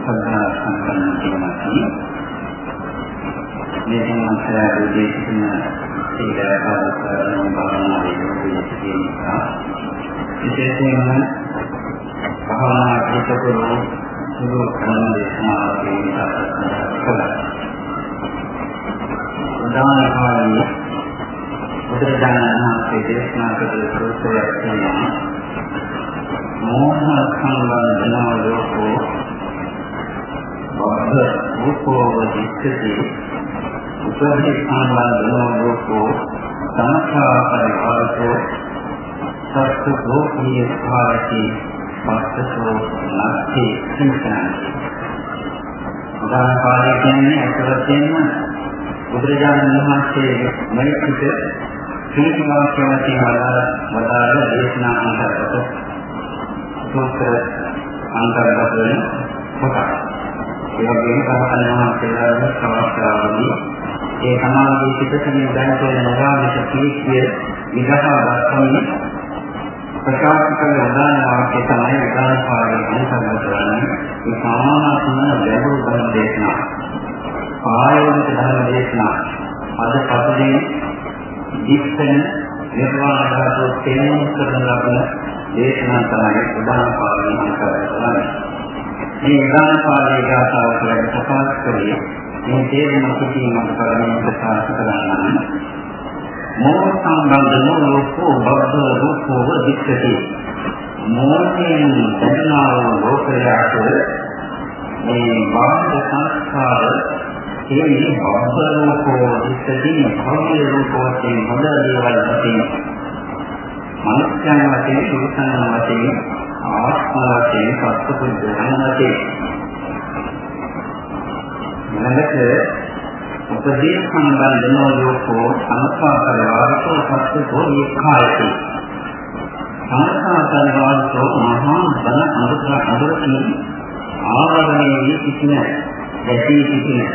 සම්මා සම්පන්න කියනකි මේ සම්මාසය දේශන සීලපාදකරණ භාවනාවේ යොදෙන්නේ නිසා විශේෂයෙන්ම භාවනා පිටකරෝ සුළු කරන දේශනාවේ කළා. උදාන කාලයේ බුදුරජාණන් වහන්සේ දේශනා කළ සූත්‍රයක් තියෙනවා. මෝහ සංවර්ධන ලෝකෝ බද්ධ රූපෝ විච්ඡති උපදි සංවර්ධන ලෝකෝ සමථා පරිවර්තෝ සත්තු භෝගී භාවති පස්සෝ නැති සිංහනයි. උදාහරණ කාලය කියන්නේ අසවතෙන්ම බුදුරජාණන් වහන්සේ මෛත්‍රික සීමාවක් වශයෙන් වදාළ දේශනා අන්තර්ගත සූත්‍ර අන්තර්ගත වෙන කොටස්. ඒ වගේම සමහරවල් වහන්සේලාගේ සමස්තවලදී ඒ සමාධි පිටකමින් දැනගෙන නොගාමිත කීර්තිය විදහා දක්වන්නේ ප්‍රකාශ කළ උදාන වාක්‍ය තමයි උදාන පාඩේ අන්තර්ගත වන්නේ ඒ සාමාන්‍යම ගැඹුරු ධර්ම දේශනා. ආයෝනික ධර්ම දේශනා. අද පසුදින දිස්සන නිර්වාණ ධාතු තේරුම් කරන ලබන දේශනා තමයි උදාන පාඩේ අන්තර්ගත වන්නේ. මේ උදාන පාඩේ ගාථාව කියලා ප්‍රකාශ කරේ මේ තේරුම කිසිමකට කරන්නේ ප්‍රකාශ කරනවා. මෝහ සම්බන්ධ ලෝකෝ බද්ධ රූපෝ විච්ඡති මෝහයෙන් දැනනා වූ ලෝකයට මේ බාහිර සංස්කාර එන්නේ බද්ධ රූපෝ විච්ඡති භෞතික රූපෝ කියන හොඳ දේවල් වශයෙන් මනුෂ්‍යයන් වශයෙන් සුසන්න වශයෙන් ආත්ම වශයෙන් සත්පුරුෂයන් වශයෙන්. ඊළඟට උපදේශ සම්බන්ධනෝ ලෝකෝ සමස්පාතය වාරකෝ සත්‍යෝ ඒකායති සංස්කාරයන් වාරකෝ මහා බල අනුතර අනුරතින් ආවරණයේ සිටින දැසී සිටින.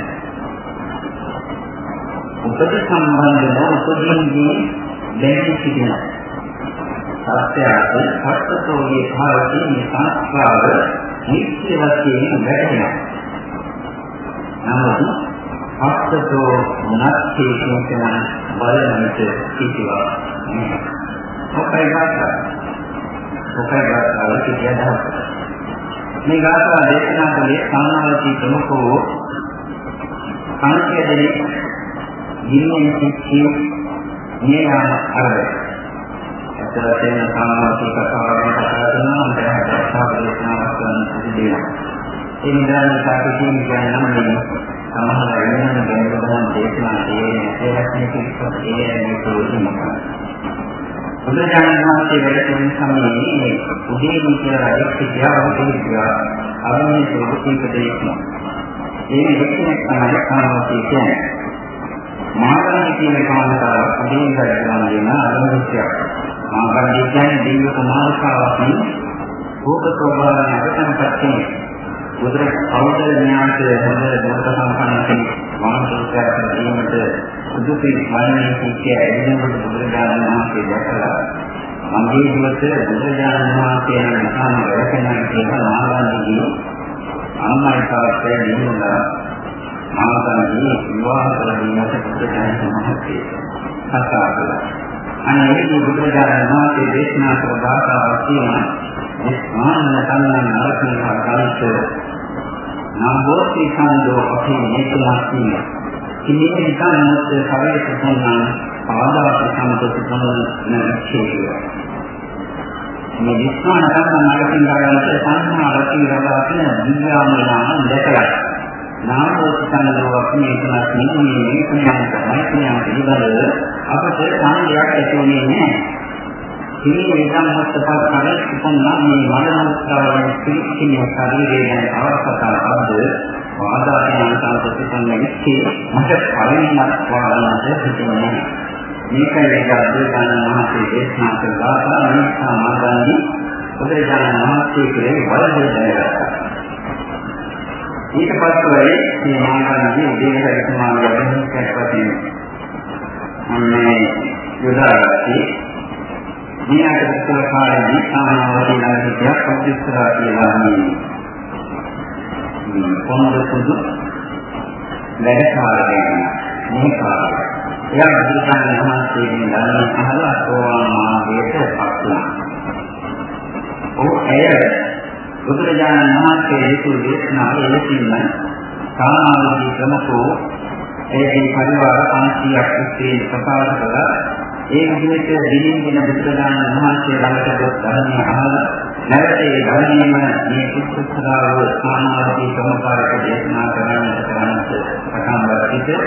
උපදේශ සම්බන්ධනෝ උපදීන්ගේ දැසී සිටින. සත්‍යයට සත්‍යෝ ඒකායති මේ සංස්කාර නිත්‍ය වශයෙන් වැටෙනවා නමුත් අත්තෝ නැති කියන බලමිට සිටිවා මොකයි ගාථා? මොකයි ගාථා කියනවා මේ ගාථා දේශනා කළේ සාමාජික ප්‍රමුඛෝ සංකේතනේ ගින්නේ සිටි මේ ආකාරය අතරතෙන් සාමාජික කතාවෙන් කතා කරනවා මම දැන් දේශනාවක් කරන්න සිදුවෙනවා ඒ නිදාන සාකච්ඡා කියන්නේ නම් සමහර වෙනම ගැඹුරුම දේශනා දෙන්නේ නැතිවත් මේක ඒ මේක බුදුරජාණන් වහන්සේ වැඩ සිටින සමයේ උදේ කියලා රජෙක් සිටියා වගේ අරමුණේ සෝපීක දෙයක් ඒ දෙකෙනෙක් තමයි කාමවතී කියන්නේ. මාගන්ධ කියන කාමතාව උදේ ඉඳලා දෙන අරමුණක්. මාගන්ධ කියන්නේ දිව්‍ය කුමාරකාවක් නේ. රූප ස්වභාවයෙන් අගතන්පත් කෙනෙක්. බුදුර අවුදල ඥානයේ හොඳ දුරට සම්පන්න කෙනෙක් මානසිකව දීමට සුදුසු වන්නේ කිය එදිනෙකට බුදුරජාණන් වහන්සේ දැකලා මගේ ජීවිත බුදුරජාණන් වහන්සේ යන මහාන රැකෙනා කියන මහාගාන්ධිගේ අම්මයි තාත්තයි නිමුලා මහාගාන්ධිගේ විවාහ කර දීමට බුදුරජාණන් වහන්සේ කතා කළා. අනේ ඒ බුදුරජාණන් වහන්සේ දේශනා කළ භාෂාවක් තියෙනවා. ඒ මානව කන්නන් නරකිනවා කාලේ නම්බෝති සම්දෝ අපි මේකලාස්තිය. ඉන්නේ නිකන්වත් කවයේ සම්මා ආදාත සම්පූර්ණ නැතිව. මේ විස්මාන කරන නරකින් ගන්නට සංහා රකින් ගන්න දිව්‍යාමනාම දැකලා. නාමෝති සම්දෝ අපි මේකලාස්තිය මේ මේකලාස්තිය මෛත්‍රියන් පිළිබඳව අපට සංයයක් ඇති වෙන්නේ නැහැ. මේ විසම්මත්තපත් කරේ උපන්නා මේ මනෝස්තරයෙන් පිළිසින ශරීරයේ ගැන අවස්ථාවක්ද වාදායන සංකල්පයන් නැති මට පරිණාමයක් වඩන්නට හිතෙන්නේ මේකයි ඒක අධ්‍යයන මහත්සේ දේශනා කළා මේ සමාදානි බුදුරජාණන් වහන්සේ කෙරේ බලය දැනගත්තා ඊට පස්සේ මේ මානවයේ දේහය සමාන වෙනසක් වශයෙන් මේ යොදාගත්තේ මේ අතර කාලෙදී සාමාන්‍ය ළඟදී ප්‍රතිස්තරා කියලා මේ පොන්ද සුදු වැඩ කාලයෙන් මේ කාලය. එයා බුදුසසුන මහන්සියගෙන් ධර්මය අහලා සෝවාන් මාර්ගයට පත් වුණා. ඔහු ඇය බුදුරජාණන් වහන්සේ හේතු දේශනා එලෙසින්ම සාමාජික ක්‍රමකෝ ඒකේ පරිවාර 500ක් විශ්ේ ප්‍රකාශ කළා. ඒ විදිහට දිනින් දින බුදුරජාණන් වහන්සේ ළඟට ගොස් ධර්මය අහලා නැවත ඒ ධර්මයේම මේ කුසලාව සාමාජික ක්‍රමකාරක දේශනා කරන්නට කරන්නට පටන් ගත්තා.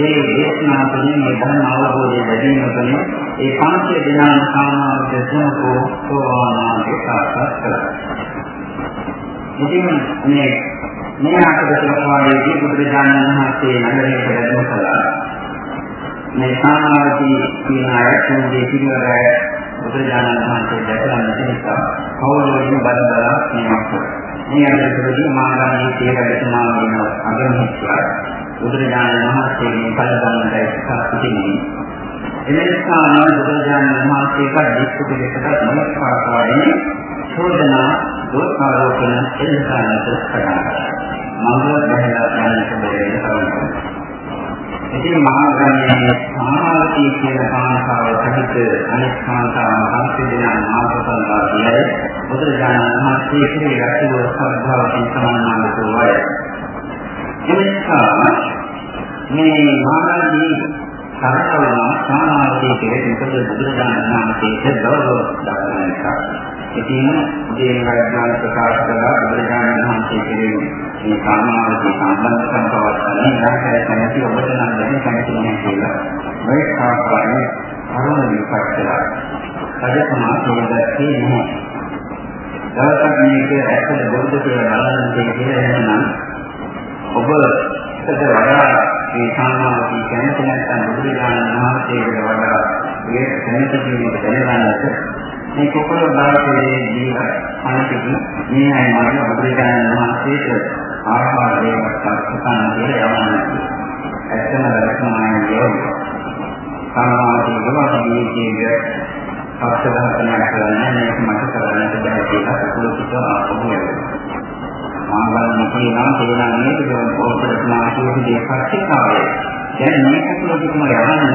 ඒ දේශනා තුළින් මේ ධර්ම අවබෝධය ලැබීම තුළින් ඒ පංච දිනාන සාමාජික ක්‍රමකෝ සෝවාන් සාක්ෂාත් කළා. ඉතින් මේ මේ ආකාරයකදී බුදුරජාණන් වහන්සේ නගරයට වැඩම කළා. මේ සාමාජික කියන ආයතනයේ පිළිවෙල බුදුරජාණන් වහන්සේ දැකලා නැති නිසා කවුරුවකින් බල බල මේවක් කරා. මේ අතරතුරදී මාගමේ තේරෙතුමා වෙන අගමහිත්වා බුදුරජාණන් වහන්සේගෙන් කලබලයි සිටින්නේ. එනිසා නම් බුදුරජාණන් වහන්සේට දික්ක පිළිකට මොනක් ආකාරයෙන් චෝදනා දෝෂාරෝපණ එල්ලසන්නට පටන් ගත්තා. මඟ බහලා යන්නට බැරි ඉතින් මහා ග්‍රන්ථයේ සාමාජික කියන කාන්තාව සහිත අනෙක් කාන්තාවන් සංසිඳන මාර්ගසන්දා කියයි බුදුරජාණන් වහන්සේ ශ්‍රී රත්නව සද්ධාවකින් සමානවතු වය. එනිසා මේ මහාදී සරලවම සාමාජික කියන බුදුරජාණන් වහන්සේට ගෞරව දක්වන නිසා ඉතින් මේ වෛද්‍යාල ප්‍රකාශ කළා බුදුරජාණන් වහන්සේ කෙරෙහි මේ සාමාජික සම්බන්ධකම් පවත්වන්නේ නැහැ කැමති ඔබට නම් දැන කැමති නැහැ කියලා. මේ ආකාරයේ අරුණ විපත් කළා. රජතුමා කියදැක්කේ නැහැ. දවසක් මේක ඇත්තද බොරුද කියලා බලන්න කියලා එහෙනම් ඔබ එතද වඩා මේ සාමාජික කැමති නැත්නම් බුදුරජාණන් වහන්සේට වඩා ඒ කැමති කෙනෙක් දැනගන්නට මේ කුකුල භාෂයේ ජීවත් අනිතිකි මේ අය මම බුදුරජාණන් වහන්සේට ආහාර දෙයක් සම්පූර්ණ කියලා යවන්නේ. ඇත්තම රැකමාන යෝග. සාමාජික ජීවිතයේ පස්සදාකන කරන්නේ මේක මට කරන්නට බැහැ කියලා කුකුල පිට ආපහු මාගල් කියනවා තේරෙන්නේ මේක පොතේ මාසිකේ දෙකක් කාලේ. දැන් මේ කුකුල පිටම යවන්න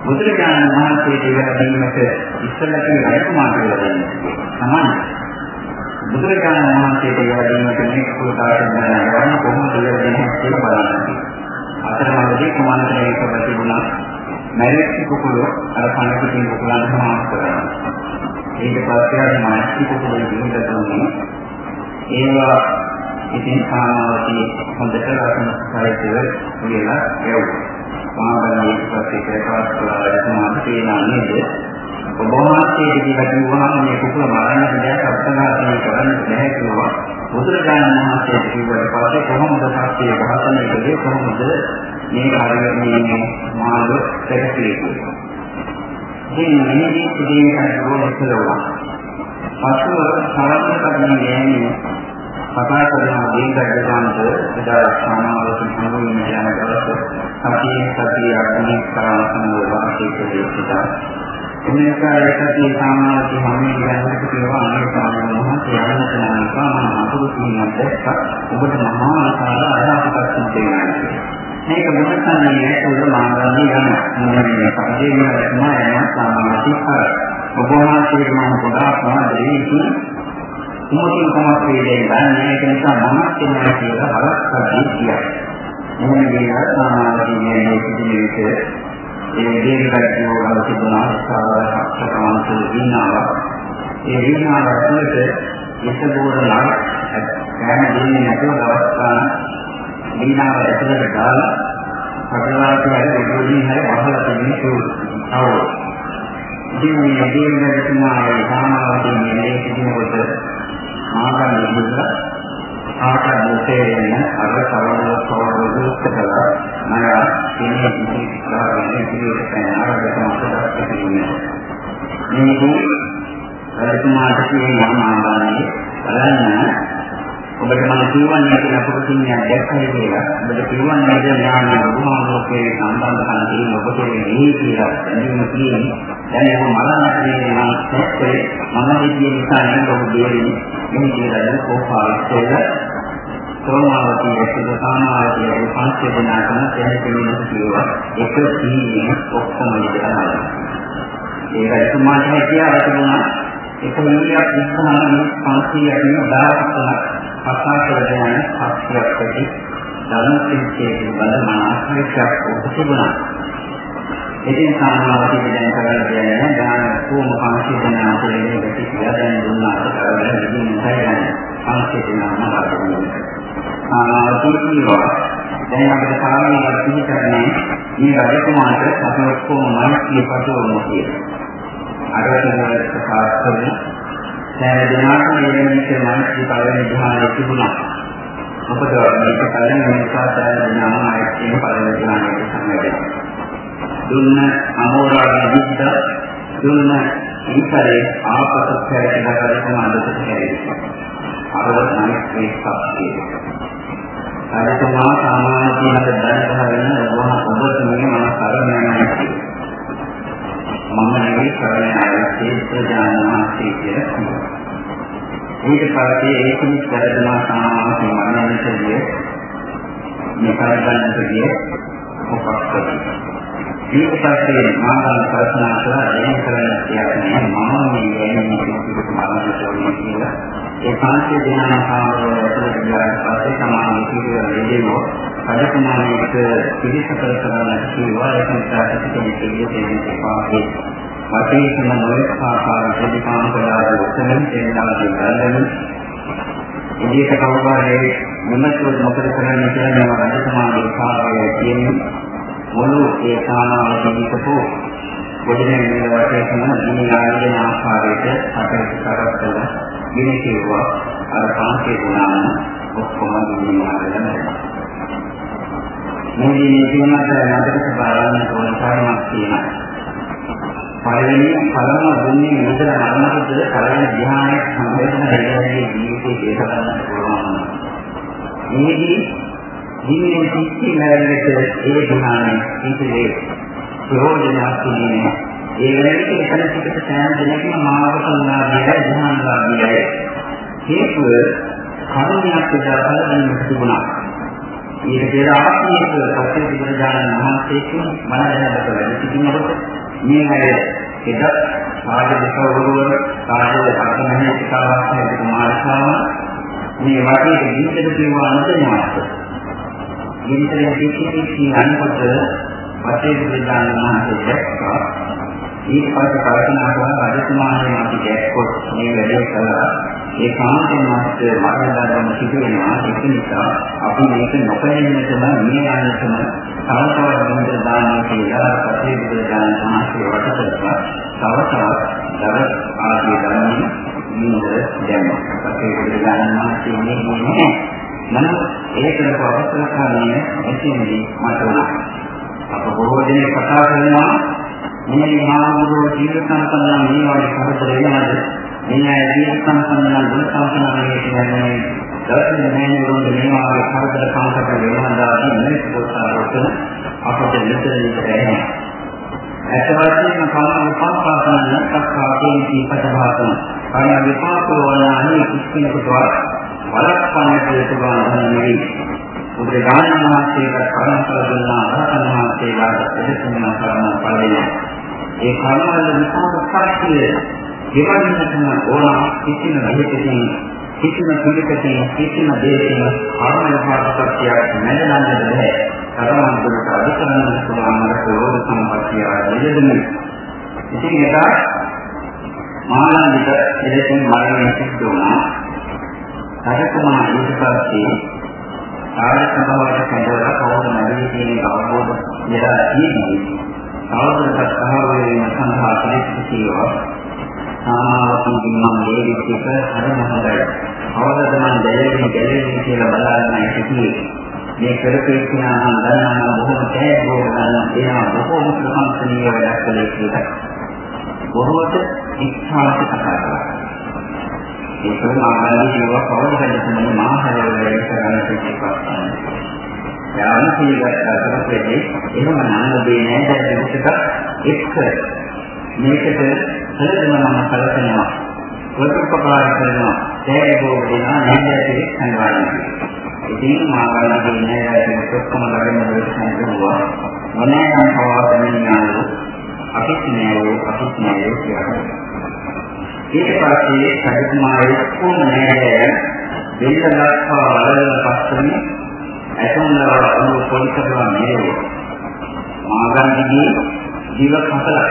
බුදුරජාණන් වහන්සේට ඉවර දීමට ඉස්සෙල්ලා කියන අයකුමාර කියලා දෙන්නේ. සමාන. බුදුරජාණන් වහන්සේට ඉවර දීමට මේ කුලකාරයන් ගන්න කොහොමද ඉවර දෙන්නේ කියලා බලන්න. අතරමඟදී කුමාරයෙක් ප්‍රතිගුණා මැරිච්ච කුකුල අර පණකින් කුකුලන් සමාන කරනවා. ඊට පස්සේ අර මානසික කුකුලෙ දිනට දුන්නේ ඒවා ඉතින් සාමාවතී හොඳට රසන සාහිත්‍යය කියලා කියවුවා. සමාගමේ පස්සේ ප්‍රකාශ කළා තමයි තේනා නේද? ඔබ වහන්සේ කිව්වහම මේ කුකුල මරන්නට දෙයක් අත්දැකීම් කරන්න බැහැ කිව්වා. බුදුරජාණන් වහන්සේ කිව්වට පස්සේ කොහොමද සත්‍යය ඝාතනය කළේ කොහොමද මේ කාර්යයේ මාර්ග පැහැදිලි ඉතින් මේකේ සිදුවෙන රෝගවල පසුව සාරාංශ කරන්නේ කතා කරන දීර්ඝ ගමනට එදා සාමාවතින් හමුවෙන යන දවස සතිය සතිය අග්නේ කරාසන වාසික දේශිතා එනිසා ඒකදී සාමාජික හැමෝම ගැනට කියවා අනේ සාමාන්‍ය මහත්ය යන්නට නම් සාමාන්‍ය අතුරු කියනක් දැක්ක. ඔබට මහා ආකාර අදහසක් සිද්ධ වෙනවා. මේක මොකක්ද මේක මානවී යන මේ පදේ වල තමයි යන සාමාජික ඔබ වහන්සේ මම ගොඩාක් ආදරේ මොකකින් තමයි වේදේ ගන්න ඒක නිසා මම කියනවා කියලා හරස් කරලා කියනවා මොන දේවල් සාමාන්‍යයෙන් සිදුවෙන විට ඒ දේකටෝ වල තිබුණා සාරාංශකමන්ත විනාව ඒ විනාව ඇතුළත යසබෝරණ ගෑම දෙන්නේ නැතුව දවස් ගන්න විනාව ඇතුළත දාලා පටලවාගෙන හරි දෙකෝදී හරි වහලා තියෙන ෂෝ ඉතින් මේ දේවදතුමා සාමාන්‍යයෙන් මේ සිදුවෙනකොට මාගම් විදුලා ආකාරයේ වෙන අර සවල සවල දුක්ඛ කළා මම ඉන්නේ ඉතිරිකාරයේ ඉතිරියට ආරම්භ මාසයක් තිබුණේ මේක රජතුමාට කියන මහාමානයේ බලන්න ඔබට මම කියවන්නේ කියලා අපකතින්යක් දැක්කයි කියලා. ඔබට කියවන්නේ ඥාන බුදුමානෝකේ සම්බන්ධකම් තියෙන ඔබට මේ කියලා දැනීම තියෙන්නේ. දැන් ඔබ මරණකදී මම සැකේ මම දෙවියන් නිසා නේද ඔබ දෙන්නේ. මේ කියලා කෝපාවක් කියලා සෝමාවතී ඇතුළු සාමාවතී ඇතුළු පංච දෙනාටම තැනකෙමින් කියවා. එක සීනේ ඔක්කොම ඉඳලා ඒක එතුමාට හැකියාව තිබුණා එක මිනිහක් ඉස්සහම මේ 500 කියන උදාහරණයක් කතා කරගෙන හස්තියක් ඇති. ධර්ම සිද්ධියේ බලමානාස්මිකයක් තිබුණා. ඉතින් සාමාන්‍යයෙන් දැන් කරලා කියන්නේ දාන කොම පංචේ දෙන අතරින් දෙකක් කියලා දැන් දුන්නාට කරලා ඉතින් ඉතින් පංචේ දෙනාම හදන්නේ. ආ දැන් අපිට සාමාන්‍යයෙන් පිළිගන්නේ මේ රජකුමාරට අපි ඔක්කොම මනසේ පටවමු කියලා. අර කියන ප්‍රකාශ කරන දැන් දෙනාට මේ වෙනකේ මානසික පළවෙනි ධ්‍යානය තිබුණා. මොකද මේක පළවෙනි නිසා දැන් නාම ආයතන පළවෙනි ධ්‍යානයට සම්බන්ධයි. දුන්න අමෝරාගේ විද්ද දුන්න ඊතරේ ආපසු පැරලා කරගෙන අදට හැරෙනවා. අරවත් නම් ඒ සත්‍යය. අරතමා සාමාන්‍ය ජීවිත දැනගෙන ඔබ ඔබතුමගේ මන කරන්නේ මම නෙවෙයි කරන්නේ ආයතේ ප්‍රජානමාසේ කියලා කියනවා. ඊට පස්සේ ඒකෙත් වැරදමා සමානව මනමිතදී මේ කරගන්නකදී මොකක්ද ඊට පස්සේ මානව කල්පනා කරලා එහෙම කරන්න කියන්නේ මම මේ වෙන්නේ කිසිම මානසික කියලා ඒ පංච දෙනා සාමවලට ගියාට පස්සේ සමාන කීවර දෙදෙනෝ රජකුමාරයෙක් පිළිසකර කරන්න කිව්වා. ඒක නිසා පිටිකෙනෙක් කියන්නේ පාපේ. වටේ කරන නොයෙක් ආකාර ප්‍රතිකාම කළා වූ තේනාදී ගන්නන ඉදිරියට කවදාරේ මොනසොත් මොකද කරන්නේ කියලා මම රජකුමාරගේ කාර්යය කියන්නේ මොළු ඒ සාමාජිකකෝ ගොඩනැගෙන වටේ කරන මේ ආයතන ආකාරයට අපිට කරත්තලා ගෙන කිව්වා අර පාන්සේ ගුණාන ඔක්කොම දිනමාගෙන මේ ජීවිතයට නඩක බලන්න ඕන කාරණාවක් තියෙනවා. පළවෙනි පරම දුන්නේ මුදල මරණකද පළවෙනි ධ්‍යානයේ සම්බන්ධන දෙවියන්ගේ ජීවිතේ දේශනා කරනවා. මේදී ජීවිතේ සිද්ධි නැරෙන්නට ඒ ධ්‍යානයේ ඉතිරි ප්‍රයෝජනවත් කියන්නේ ඒ වෙලෙක එතන සිට සෑම දෙයක්ම මාර්ග සම්මාදියයි ධ්‍යානලාභියයි හේතුව කර්මයක් උදා බලන්න තිබුණා. ඊට පෙර ආත්මයක සත්‍ය විද්‍යාන මහත්කම මනදහකට වැඩි සිටිනකොට මේ අය එදත් සාජ දෙකවරුව සාජ අත්මහේ සිතාවක් හැද මාර්ගාව මේ වටේ ජීවිත දේවා අන්තමාර්ථ. ජීවිතයේ කිසි කිසි අනිකොට වටේ විද්‍යාන මහත්කම දැක්කා ඊට පස්සේ කල්පනා කරලා රජතුමාගේ මාති දැක්කොත් මේ වැඩේ කළා. ඒ කාන්තෙන් මාත් මරණදාගම සිදු වෙනවා ඒක නිසා අපි මේක නොකරන්නටම මේ ආයතන තවතවත් බඳ දානවා කියලා පස්සේ බුදු දාන සමාජයේ වටකරලා තව තවත් දර ආදී ධර්මයේ නින්ද දැම්මා පස්සේ බුදු දාන සමාජයේ මේ නමුත් ඒකට අවසර කාලයේ එතෙන්දී මට උනා අප බොහෝ දෙනෙක් කතා කරනවා මේ මහාමුදුර ජීවිත සම්පන්න මේ වගේ කරදර එනවාද මේ අය ජීවිත සම්පන්න දුක් සම්පන්න කියන්නේ දර්ශන මෑණිවරුන්ගේ මේ වගේ කරදර කාමකට වෙනවදා කියන්නේ පොතවලට අපට මෙතන ඉන්නේ ඇත්තවශයෙන්ම කාම විපාකයන් නැත්නම් කීපතභාතන කාම විපාකෝ වනාහි කිසිනෙකුට වලක්වන්නට යුතුවන නෙවෙයි. බුදුරජාණන් වහන්සේට කරුණ කළ දුන්නා රහතන් වහන්සේලාට එදෙසුනා කරන පළවෙනි ඒ කර්මවල විපාක ශක්තිය ගෙවන්නටම ඕන කිසිම දෙයකින් කිසිම පිළිකකින් කිසිම දෙයකින් කර්ම විපාක ශක්තියක් නැදනන්නට බැහැ. කර්මවලට අධිකරණ සමානක රෝධ සම්පත්තිය ආදෙන්නේ. ඉතින් ඒක මානවික එලෙසින් මරණය සිද්ධ වුණා. රජකුමා ඊට පස්සේ ආර්ය සභාවට කැඳවලා කවුරු නැවී කියන අවබෝධ යදා තියෙන්නේ තවදුරටත් සහාය වීම සඳහා පිළිසිතියව සාමාවකින් මම මේ විදිහට හරිම හොඳයි. අවදද මම දෙලෙන් දෙලෙන් කියලා බලාගෙන සිටියේ. මේ කරපු ඉක්නා නම් දන්නා බොහොම තෑග්ගෝ ගන්න තියෙනවා බොහොම ප්‍රශංසනීය වැඩක් කළේ කියලා. බොහෝට ඉක්ෂාවට කතා කරා. ඒක මානසික ජීව කවදාද තමයි මාහවල වැඩ කරන්න පිටිපස්සෙන්. යාම පිළිගත්තාට පස්සේ එහෙම නන්න දෙන්නේ නැහැ දැන් එක්ක මේකට හදන්න මම කල්පනා වතුපකාර කරනවා තේරෙවෝ වෙනා නෑදෑටි සංවාදනය. ඉතින් මාගලගේ නෑදෑටි ඔක්කොම ළඟම දෙයක් සංකල්පුවා. මොනෑනම් පවාදමින් යාලු අපිත් නෑවෝ අපිත් නෑවෝ කියලා. ඊට පස්සේ කඩතුමාගේ ඔක්කොම නෑදෑයන් දෙන්නගත්තා වලන පස්සෙ ඇතුන්ලා අනු පොල් කරනවා නේද? මාගලගේ ජීව කතලක්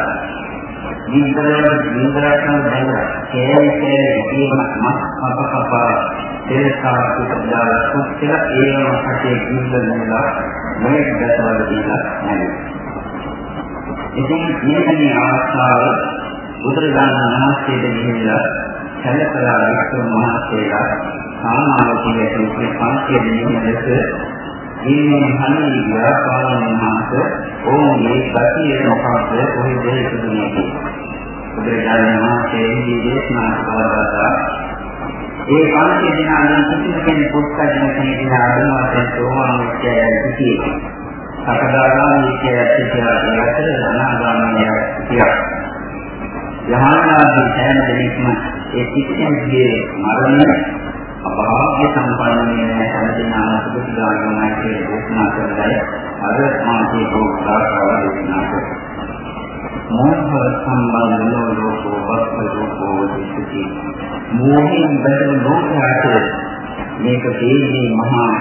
වින්දරවල වින්දරයන් බැලුවා. කේලි කේලි ජීවන මස් කප කප දෙලසා කුඩාල කුච්චල ඒවම කටේ වින්දරලා මේ දසවල දීලා නැහැ. ඉතින් මේකේ අවස්ථාව බුදුරජාණන් වහන්සේට ගිහිල්ලා සැලකලා වික්‍රම මහත්තයලා සාමාවතියේ තුනේ පන්සිය දෙනෙක් ලෙස මේ හන්නේ ව්‍යාපාරණ මහත ඕනේ ගතිය මොකක්ද කොහෙද ඉදුනේ බුදුරජාණන් වහන්සේ මේ දේශනා කරලා ඒ පන්ති දිනාන කිසිම කෙනෙක් පුස්තකයෙන් කෙනෙක් ආදමයෙන් සෝවාන් වෙච්ච කිසියෙක් සකදාගාමී කියලා අතර අනාගාමී කියලා යහනාදී සෑම දෙනෙක්ම ඒ සිත්යන්ගේ මරණය අභාග්‍ය සම්පන්න වෙන හැම දිනම සුදුසුදාගමයි කියලා දේශනා කරලා අද මාසේ කෝක්කාරව දේශනා කරනවා. මෝහ සම්බන්ධ ලෝකෝ වස්තු ලෝකෝ දිසති මෝහයෙන් බැඳෙන ලෝකයට මේක දෙන්නේ මහා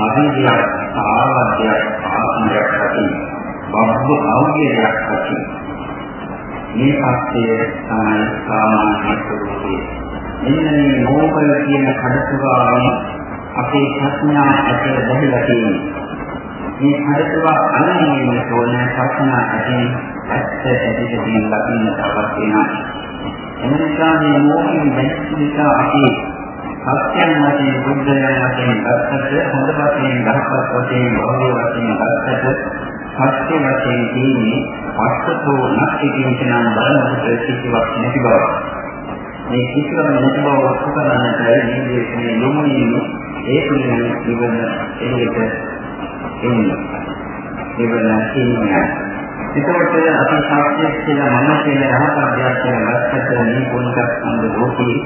අවිද්‍යාව සාවද්‍යයක් ආත්මයක් ඇති බබ්බ අවශ්‍යයක් ඇති. මේ සත්‍යය තමයි සාමාන්‍ය ස්වરૂපය මෙන්න මේ මෝහය කියන කඩතුවාවෙන් අපේ ප්‍රඥා ඇතුළ බහිලා තියෙන්නේ මේ කඩතුවා අනුමෝදන් තෝරන ප්‍රඥා ඇතින් ඇත්ත ඇතිදීන් ලකින්න තවත් වෙනවා. එනිසා මේ මොහොතින් දැක්ක නිසා අපි සත්‍යයන් වශයෙන් බුද්ධයන් වශයෙන් දැක්කට හොඳ වශයෙන් දහපත් වශයෙන් භෞතික වශයෙන් දැක්කට සත්‍ය වශයෙන් කියන්නේ පස්සතෝ නැති කියන නම් බලනකොට කිසිවක් නැති බව. මේ කිසිවක් නැති බව වස්තු කරන්නට මේ දේශනේ යොමුනේ ඒ පිළිබඳ ඉවන එළියට එන්නේ. ඉවන කියන්නේ එතකොට අපි සාක්ෂියක් කියලා මම කියන රහතන්දයක් කියලා ගත්තට මේ පොණකක් අන්ද ලෝකේ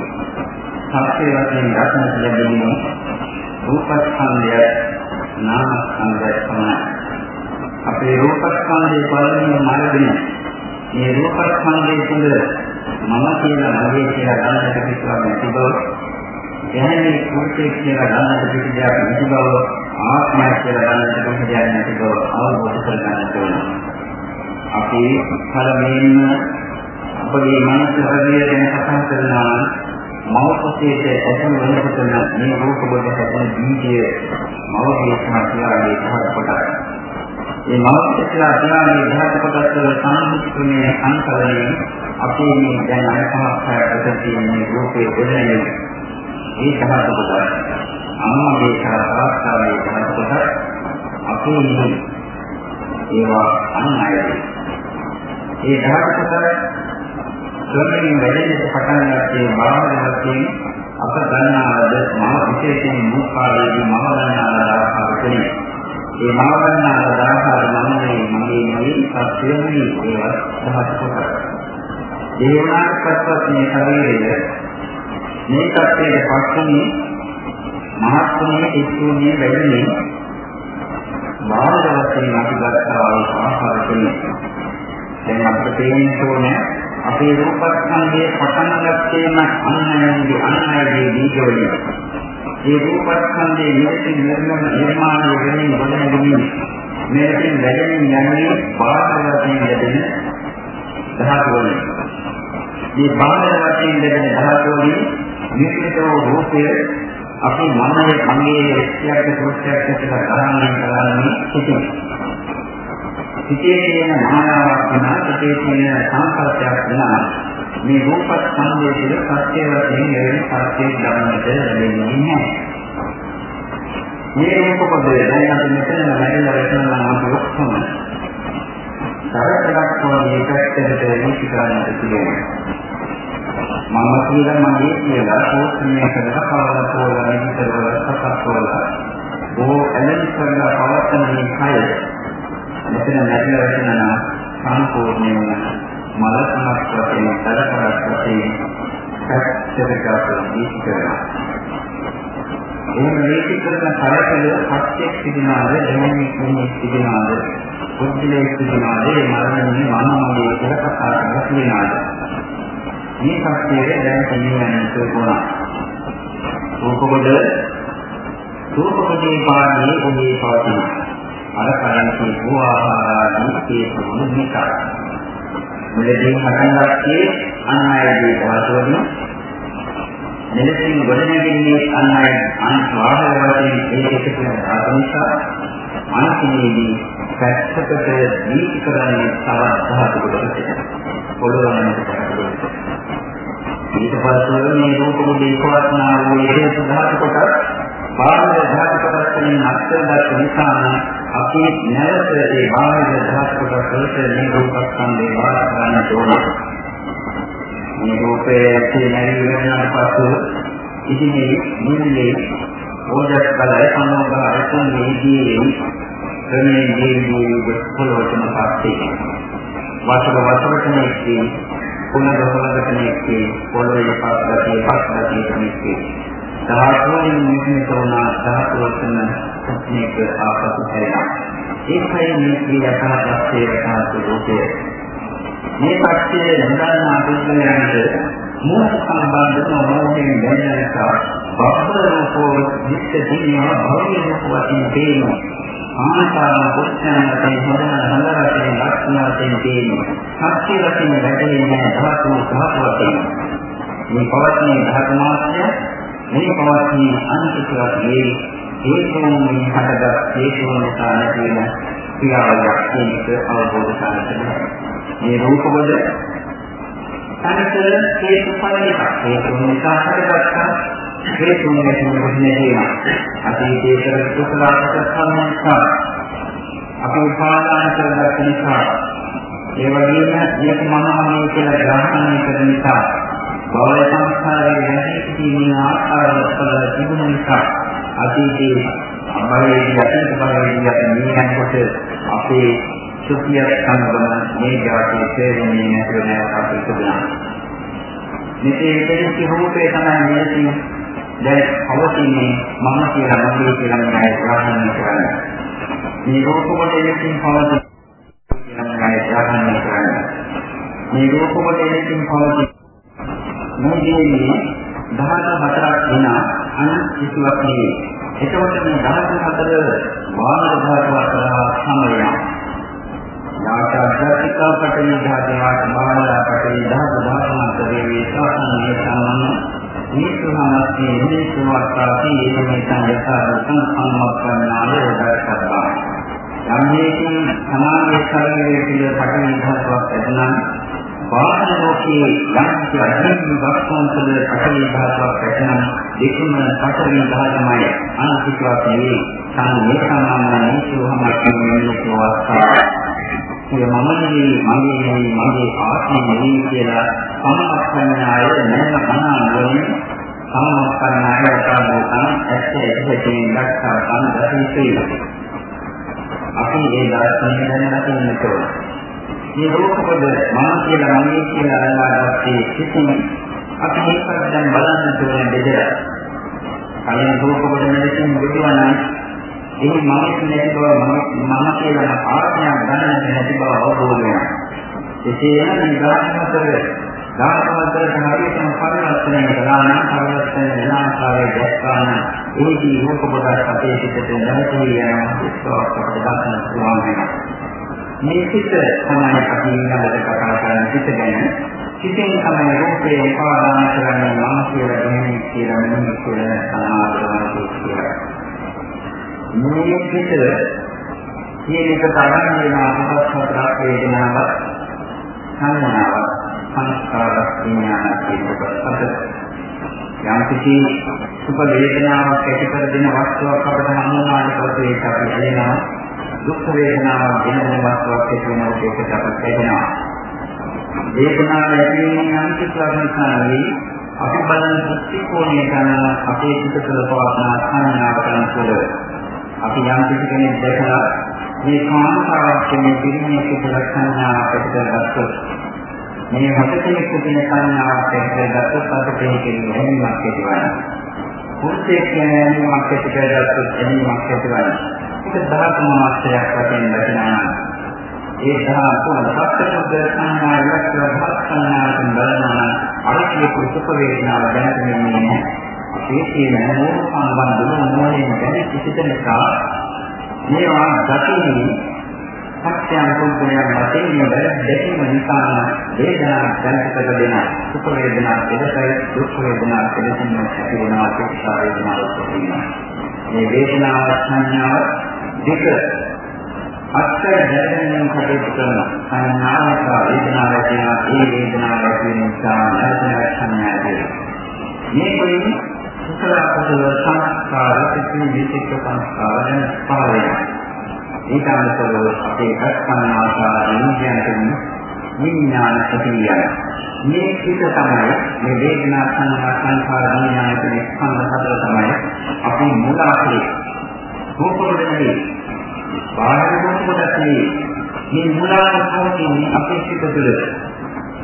සත්‍ය වශයෙන් දක්නට ලැබෙන්නේ රූපස්කන්ධය නාමස්කන්ධය තමයි. අපේ රූපස්කන්ධයේ පළවෙනි මාර්ගය මේ රූපස්කන්ධය තුළ මම කියලා මගේ කියලා ගන්නට කිසිවක් නැති බව එහෙනම් කුර්තේ කියලා ගන්නට කිසිවක් නැති බව ආත්මය කියලා ගන්නට කිසිවක් නැති බව අවබෝධ කරගන්න ඕනේ. අපි පළමුවෙන්ම අපගේ මනස හරිය ගැන කතා කරනවා මෞපසේට ඇතුළු වෙනකොට මේ රූප බොඩ හැදෙන බීජය මෞර්ය සමාධියේ ධාත කොටස්. මේ මෞර්ය සමාධියේ ධාත කොටස් වල සම්පූර්ණ සංකලනයේ අපේ මේ දැන් අයපහක් හැදෙන්න තියෙන රූපේ දෙන්නේ ඒ ධාත කොටස්. අම්මාගේ සාස්ත්‍රාවේ ධාත කොටස් අපේ ඒවා අන්නයයි ඒ ධාතුක ස්වර්ණයෙන් වැඩෙන්නට පටන් ගත්තේ බාහිරයෙන් අප ගන්නාද මහ විශේෂයෙන් මුඛාලේදී මහ ගන්නාද ආකාරයෙන් ඒ මහ ගන්නාද ආකාර මමනේ මගේ නෙවෙයි සත්‍යමයි ඒවත් ධාතුක ඒ වුණාට පස්සත් මේ ශරීරය මේ තත්ත්වයේ පස්සනේ මහත්මයේ ඉස්සුනේ වැඩිනේ බාහිර වශයෙන් අපි ගන්නා ආකාරයෙන් දැන් අපිට තේරෙන්න ඕනේ අපේ රූපස්කන්ධයේ පටන් ගත්තේම අන්නයන්ගේ අන්නයගේ බීජවලින්. ඒ රූපස්කන්ධයේ නිරතින් නිර්මාණය වෙනින් ගොඩනැගෙමින් මේකෙන් වැඩෙමින් යන්නේ බාහිර වශයෙන් ලැබෙන ධාතු වලින්. මේ බාහිර වශයෙන් ලැබෙන ධාතු වලින් නිර්මිතව රූපය අපේ මනසේ මගේ එක්කයක් ප්‍රොත්‍යක් කියලා ගණනය කරන්නේ සිටිනවා. සිතේ තියෙන මායාවක් වෙනා සිතේ තියෙන සංකල්පයක් වෙනා මේ රූපත් සංදේ තුළ සත්‍ය වශයෙන් ලැබෙන සත්‍යය ගන්නට ලැබෙන්නේ නැහැ. මේ රූප පොදේ දැන් අපි මෙතන වැඩිලා වෙනවා අපි ඔක්කොම සරලක් වගේ පැත්තකට විශ්ි කරන්නට පුළුවන්. මම කියලා මගේ කියලා සෝත්‍රණය කරලා කවදා පොළ නිතරවල සකස් කරලා බොහෝ ඇලෙන කරලා පවත්තන මේ කය මෙතන නැතිව වෙනවා සම්පූර්ණයෙන්ම මලකමක් වශයෙන් කරකරක් වශයෙන් පැත්තකට දීකරනවා එහෙම මේක කරන කරකල හත්යක් තිබුණාද දෙවෙනි කෙනෙක් තිබුණාද පුද්ගලයෙක් තිබුණාද මරණය මම මගේ කියලා කතා කරලා තියෙනවාද මේ සත්‍යය දැන් තේරුම් ගන්න ඕන. රූපකදී පාන්නේ ඔබේ පවතින. අර කලින් කියපු ආහාරාදී තේරුම් නිකා. මුලදී හටගත්තේ අන් අයගේ වාසවලින් මෙලෙසින් ගොඩනැගෙන්නේ අන් අය අන්ස්වාහය වශයෙන් ඒක කියන ආත්මිකා අන්තිමේදී පැත්තකට දීප කරන්නේ තවත් ධාතු කොටසක්. පොළොවන්නට කරගන්නවා. ඊට පස්සේ මේ රූප මුදේ පවත්නා වූ හේතු ධාතු කොටස් බාහිර ධාතු කොටස් වලින් අත්දැක නිසාම අපි නැවත ඒ බාහිර ධාතු කොටස් වලට මේ රූපස්කන්ධේ වාස කරන්න ඕන. මේ රූපයේ තියෙන ඉවරනාට පසු ඉතින් මේ මුල්ලේ ඕජස් බලය සමෝගාය තුනේදී ක්‍රමයෙන් දීදී පොළොවටම පස්සේ වසර වසරට මේකේ කුණක කුණකට මේකේ පොළොවේ පස්ගතිය පස්ගතිය මේකේ ධාතුන් නිමිත වුණා ධාතු වචන මේක ආපසු හැරෙනවා ඒකයි මේ යථාර්ථයේ යථාර්ථ රූපය මේ පැත්තේ නඳන්නා පුද්ගලයන්ට මූල සම්බන්ධ මොහොතෙන් දැනෙනවා බබ්බරූපෝ නිත්‍ය දිනවා භවයේ වශයෙන් පේනවා ආකාර පුස්තනයෙන් හොඳන හොඳරකින් ලක්ෂණයෙන් තියෙනවා. සත්‍ය වශයෙන් වැටෙන්නේ ධාතු ධාතු වශයෙන්. මේ පවතින ධාතු මාත්‍ය මේ පවතින අනිත්‍යවත් වේ හේතුන් මේ හටගත් හේතුන් නිසා නැතිවෙන ක්‍රියාවක් කියන අවබෝධ කරගන්න. මේ රූපවල තනිකර හේතුඵල එකක්. හේතුන් නිසා හටගත්තා ඒ තුනේ තුනේ තියෙනවා. අතීතයේ කර කුසලාකට සම්මතා අපි උපාදාන කරගත් නිසා ඒ වගේම මේක මනෝමය කියලා ග්‍රහණය කරන නිසා භව සංස්කාරයේ නැති සිටින ආකාරවල තිබුණ නිසා අතීතයේ අමරේදී අතීත භවයේදී අපි නියමකොට අපේ සුඛිය සම්බන්ධ මේ ජාතියේ තේරුමේ නැතුව නැවත අපි තිබුණා. මෙසේ දෙකේ රූපේ තමයි මෙලෙසින් දැන් පවතින්නේ මම කියලා මගේ කියලා මම ග්‍රහණය කරන්නේ. මේ රූප කොට එලෙසින් පවතින කියලා මම ග්‍රහණය කරන්නේ. මේ රූප කොට එලෙසින් පවතින මොහොතේ දහස හතරක් වෙන අන් කිසිවක් නෙවෙයි. එතකොට මේ දහස හතර වාමන ධාතුව කරා සමයන. යාචාර්ථිකා පටි ධාතුවාට බාහලා පටි ධාතු ධාතුන්තරේ වේසාසන්නේ සම්මන්න නිසුනමස්සේ නිසුවත්තාති ඒකමෙතන් යථාර්ථං සම්මප්පන්නාය උදාරකබ්බා යම් මේකින් සමාගයේ ශරීරයේ පිළ පටවි ධාතුවක් ඇතනම් වාහන ලෝකයේ යම් කිසි අධින් වස්තුන්වල පටවි ධාතුවක් ඇතනම් දෙකම පටවි ධාතමයි අනිත්‍යවත් නෙවෙයි සම්මේතනම නිසුවමස්සේ නිසුවත්තා සිය මම නෙවෙයි මගේ නෙවෙයි මගේ ආත්මය නෙවෙයි කියලා සම්පස්සනාය නැම අනාවලින් සම්පස්සනාය කාදෝතන් ඇත්තේ ඇත්තේ දක්වා ගන්න දසිතේ අපි ඒ දර්ශනය දැනගන්න ඕනේ. මේ රූපපද මම කියලා මගේ කියලා අල්ලාගත්තේ කිසිම අපි මේකත් දැන් බලන්න ඕනේ බෙදලා කලින් රූපපද මෙලෙසින් බුදුවනම් එහි මම නැති බව මම මම කියලා ආඥා ගන්න නැති බව අවබෝධ වෙනවා. එසේම මේ ගාමතර ගාමතරට හරියටම පරිවර්තනය කළා නම් පරිවර්තන වෙන ආකාරයේ දැක්කාන ඒදී රූප කොටස් අපේ පිටට නැති යන විශ්වාසයක් දක්වන්න පුළුවන් වෙනවා. මේ පිට තමයි අපි ඊළඟට කතා කරන්න පිට ගැන. සිතින් තමයි රූපේ උපාදාන කරන්නේ මම කියලා දෙන්නේ කියලා මෙන්න කියලා සමාදවන්නේ කියලා. මේ පිට කියන එක තරම් වෙන අපහසු හතරක් වේදනාවක් සංඥාවක් සංස්කාරයක් විඥානයක් කියනකොට යම් කිසි සුඛ වේදනාවක් ඇති කර දෙන වස්තුවක් අපට හමු වුණාට පස්සේ ඒක අපි එනවා දුක් වේදනාවක් වෙන වස්තුවක් ඇති වෙනකොට ඒක අපට එනවා වේදනාව ඇතිවීමේ අනිත්‍ය ලක්ෂණයි අපි බලන දෘෂ්ටි කෝණය ගන්න අපේ පිට තුළ පවත්නා සංඥාව කරන තුළ අපි යම් කිසි කෙනෙක් දැකලා මේ කාමකාරකයේ පිළිමේ පිට සංඥාව පිටගත්තොත් මේ හතේ කුටින සංඥාව පිටගත්තොත් අපිට ඒකේ හැමීමක් ඇතිවනවා. පුරුෂයෙක් කියන්නේ හැමීමක් පිටගත්තොත් හැමීමක් ඇතිවනවා. ඒක ධාතු මාත්‍රයක් වශයෙන් දැකනවා. ඒ ධාතු සත්‍යශබ්ද සංඥා ඉලක්ක භාත් සංඥාවෙන් බලනවා අරකිය කුසුප වේදනාව දැනෙන්නේ නැහැ. ඒ කියන මොන සම්බන්ධව මොනින් ගැන කිසිත නිසා මේවා දකින්නේ සත්‍යයන් කුණ්‍යයන් වශයෙන් මේ දැකීම නිසා වේදනාවක් දැනකට දෙන සුඛ වේදනාවක් එදසයි දුක් වේදනාවක් එදසින් ඇති වෙනවා උපේක්ෂා වේදනාවක් තියෙනවා. මේ වේදනාව සංඥාව දෙක අත්ය දැනෙන කටයුතු කරන සංඥාවක වේදනාව තියෙනවා ඒ වේදනාව ඇති නිසා නැවත සංඥාවයි මේ කොයින් සුඛ අකුසල සංස්කාර පිටින් විචිත සංස්කාර ගැන පාරය ඊට අමතරව අපේ අස්පන්නාසාරින් කියන්නේ විඥාන ප්‍රතිය මේ පිට තමයි මේ වේදනා සංඥා සංස්කාර විඥාන කියන ස්කන්ධ හතර තමයි අපි මුලාකේ රූපවලදී බාහිර කොටසක් නෙවෙයි. මේ මුලාව පවතින්නේ අපේ සිත තුළ.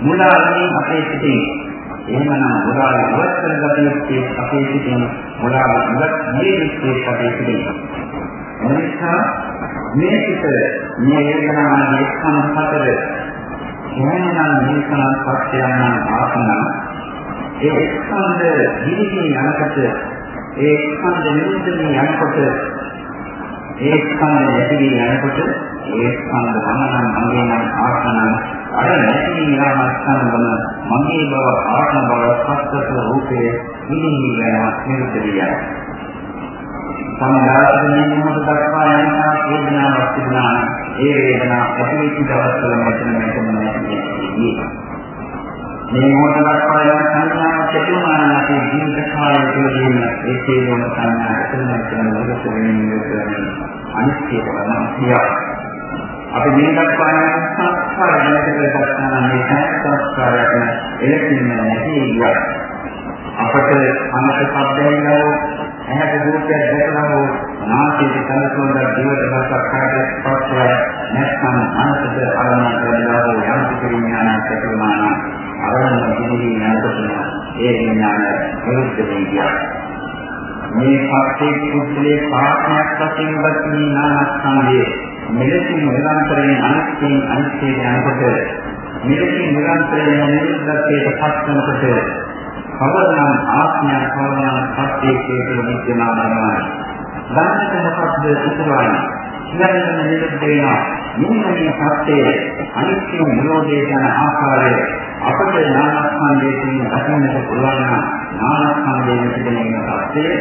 මුලාවනේ අපේ සිතේ. එහෙමනම් මුලාව ඉවත් කරගත යුත්තේ අපේ සිතෙන් මුලාව ඉවත් විය යුත්තේ අපේ සිතෙන්. එනිසා මේ සිත මේ වේදනාවේ ස්කන්ධ හතර එහෙමනම් මේ සංස්පර්ශයන් ආසන ඒ ස්කන්ධ දිවිදී යනකොට ඒ ස්කන්ධ නිරුද්ධ යනකොට ඒ ස්කන්ධ නැති වී යනකොට ඒ ස්කන්ධ මනනම් මගේ නම් ආත්මනම් අර නැති වී යන ස්කන්ධම මගේ බව ආත්ම බව සත්‍යක රූපයේ නිදී යනවා නිරුද්ධ වියයි. සමහරවිට මොහොත දක්වා යන වේදනාවක් තිබුණා ඒ වේදනාව ඇතිවෙච්ච දවස්වල මෙතන මෙතන නැති මේ මොහොත දක්වා යන සංඥාවක් තිබුණා නම් අපේ ජීවිත කාලය තුළදීම ඒ සියලුම සංඥා එතන මෙතන මොකද වෙන්නේ අනිත්‍ය කරන කියා. අපි මේ දක්වා යන සංස්කාර දැනකට දක්වන මේ සංස්කාරයන් එලෙසින්ම නැති ඉන්නේ. අපට අමත සබ්දයන්ව ඇහැට රූපයක් දැකලා හෝ නාසයේ කනසොඳ දිවට රසක් කාටත් පස්සය නැත්නම් අනතද අරමුණ කරලා හෝ යම් කිසි විඥානයක් ඇතිවනවා අරමුණ කිසි නැතතුන ඒ විඥාන විරුද්ධ වෙනවා මේ පස්සේ කුසලේ පාඨයක් වශයෙන් වත්නි නානස්කන්ධයේ මෙලෙසින් නිරන්තරයෙන් අනිත්‍යයෙන් අනිත්‍යයට යනකොට මෙලෙසින් නිරන්තරයෙන් නිරුද්ධත්වයට පත්වනකොට කවදානම් ආත්මය කවදානම් සත්‍යයේ කියන විද්‍යාව බලනවා. ධර්මයට මොකක්ද උතුරවන්නේ? සියල්ලම නිරුද්ධ වෙනවා. මෙන්න මේ සත්‍යයේ අනිත්‍ය නිරෝධය යන ආකාරය අපට නානස්කන්ධයේ තියෙන අසන්නට පුළුවන් නානස්කන්ධයේ තිබෙන සත්‍යය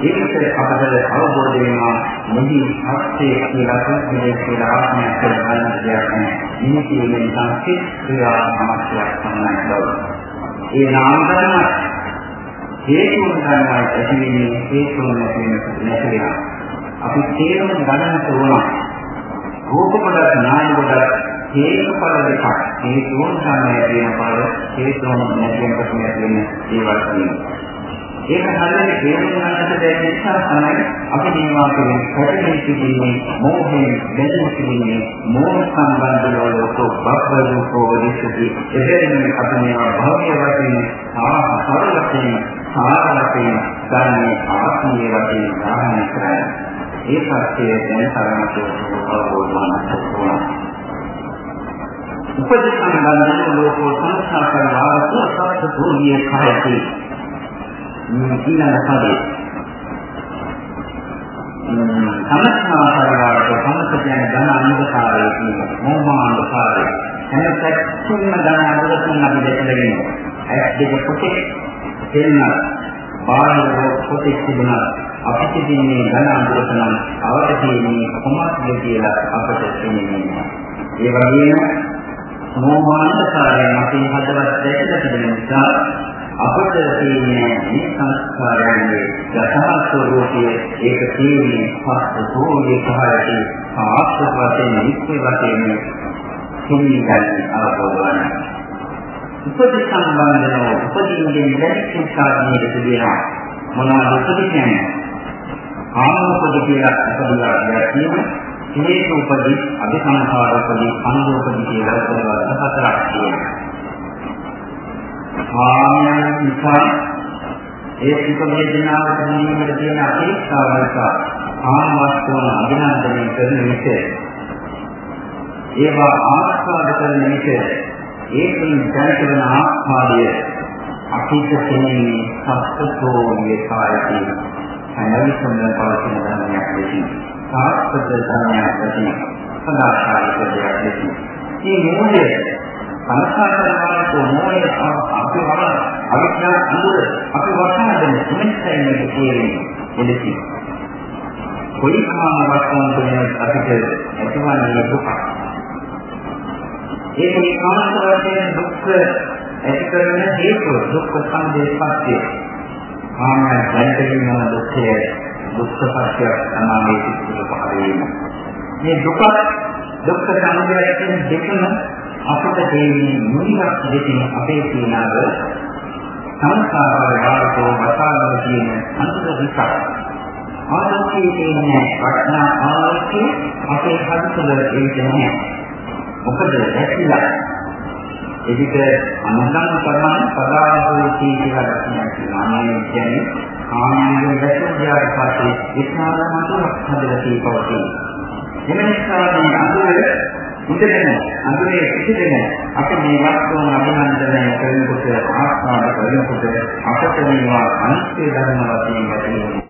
ඒකට අපට අවබෝධ වෙනවා මෙහි සත්‍යය කියලා කියන්නේ කියලා ආත්මයක් කියලා ගන්න දෙයක් නෑ. මේ කියන්නේ සංකේත ක්‍රියා සමස්තයක් තමයි බව. ඒ නාම ධර්ම හේතුන් ධර්මයි ඇතිවෙන්නේ හේතුන් නැති වෙනවා. අපි තේරුම් ගන්නට ඕන රූප කොට නාම කොට හේතුඵල දෙකක් හේතුන් තමයි කියන බව හේතුන් නැති වෙනකොට තියෙන දේවල් තියෙනවා. ඒක හරියට තේරුම් ගන්නට බැරි නිසා තමයි අපි මේවා කියන කොටමින් සිටින්නේ මෝහයෙන් බැඳෙන සිටින්නේ මෝහ සම්බන්ධ ලෝකෝ බබ්බලෝකෝ දිසති එබැවින් අපි මේවා භෞතික වශයෙන් සාහසල වශයෙන් සාරවශයෙන් ගන්නේ ආත්මීය වශයෙන් ග්‍රහණය කරන්නේ ඒ සත්‍යය දැන තරමට අවබෝධ වන්නට උපද සම්බන්ධ ලෝකෝ සංස්කාර කරනවා සත්‍ය භූමියේ කායති ඊළඟ පදේ. සමස්තාකාරයට සමස්ත කියන ධන අනුකාරය කියන මොහානුකාරය හැම පැත්තෙම ධන අනුකූලව අපි දැකගෙන ඇස් දෙක පොතේ දෙන්න බාහිර පොතේ තිබුණා අපි තිබෙන්නේ ධන අනුකූලව අවශ්‍ය තියෙන්නේ කොහොමද කියලා අපට තේරෙන්නේ ඒ වගේම මොහානුකාරයෙන් අපි හදවත් දැකලා තිබෙන නිසා අපට තියෙන මේ සංස්කාරයන්ගේ යථා ස්වરૂපයේ ඒක තියෙන්නේ පස්ස සෝගේ පහළදී ආස්ත වශයෙන් නිත්‍ය වශයෙන් හිමියන් අවබෝධ වන උපදි සම්බන්ධව උපදීන්ගෙන් ලැබෙන සාධනයේ තිබෙනවා. මොනවද උපදි කියන්නේ? ආනෝපදි කියලා උපදිලා කියනවා. හේතු උපදි, අභිසංඛාර උපදි, අනුරූපදි කියලා උපදවල හතරක් තියෙනවා. ආමයන් නිසා ඒ සුඛ වේදනාවට නිවීමට තියෙන අපේක්ෂාව නිසා ආත්මවත්වන අභිනන්දනය කරන විට ඒවා ආස්වාද කරන විට ඒකෙන් දැනගෙන ආස්වාදය අපිට තේන්නේ සත්‍යෝ වේකායති අනවිසම පවතින ධර්මයක් වෙයි සාස්ත්‍ව ධර්මයක් වෙයි සදාකාලික දෙයක් වෙයි මේ මොහොතේ සංස්කාරවලට මොහේ අපි වර අවිඥා අඳුර අපි වටහාගෙන ඉමෙස්සෙන්නේ කියන්නේ එලෙසි කොයි කාමවත්කම් තුළින් අපිට ඇතිවන්නේ දුක? ඒක මේ කාමසවයෙන් දුක් ඇති කරන හේතුව දුක්ඛ සංදේශපත්‍ය කාමයන් දැනගෙන දුක්ඛය දුක්ඛ සත්‍ය තමයි සිද්ධ පහළ මේ දුක දුක්ඛ සංදේශයෙන් දෙකම අපට තේරෙන්නේ මුලින්ම දෙකින් අපේ සීනාව. සංස්කාර වාරකෝ වතාවල කියන අන්තර විසක් ආලෝකයේ තියෙන වටනා ආලෝකය අපේ හදතුල එන්නේ මොකද දැක්ලා එවිට අනන්තං කර්මං පදාවෝති කියලා දක්වනවා කියනවා. මේ කියන්නේ ආනන්ද දැක්වියාට පස්සේ විස්තරමතුවක් හදලා තියෙපවතී. එම නිසා මේ අඳුර ඉඳගෙන අඳුරේ ඉඳගෙන අපි මේ වස්තුන් අභිනන්දනය කරනකොට ආස්වාද කරනකොට අපට මේවා අනිත්‍ය ධර්ම වශයෙන්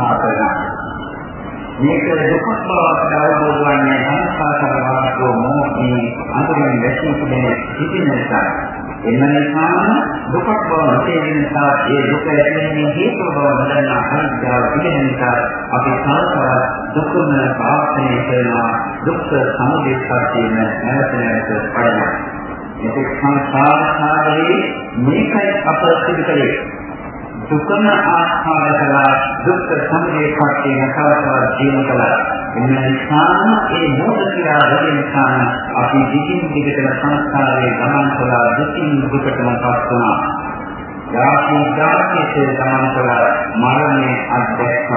වැටහෙනවා මේක දුක බවට අවබෝධ වන්නේ සංස්කාරවලට මොහොතේ අඳුරින් දැකී තිබෙන සිටින නිසා එම නිසාම දුක බව නොතේරෙන නිසා ඒ දුක ඇතිවීමේ හේතුව බව නොදන්නා අනිත්‍යව පිළිගෙන නිසා අපි සංස්කාර දුකම ප්‍රාර්ථනය කරනවා දුක්ඛ සමුදය සත්‍යයෙන් නැවත නැවත පඩනවා මේක සංස්කාර සාගරේ මේකයි අප සිදු කළේ දුකම ආස්වාද කළා දුක්ඛ සමුදය පත්‍ය නකවතවත් ජීවන කළා. එන්න නිසාම ඒ මොහොත කියලා වෙනසාන අපි දිගින් දිගටම සංස්කාරයේ ගමන් කළා දුකින් දුකටම පත් වුණා. යාති යාතිසේ ගමන් කළා මරණය අධ්‍යක්ෂ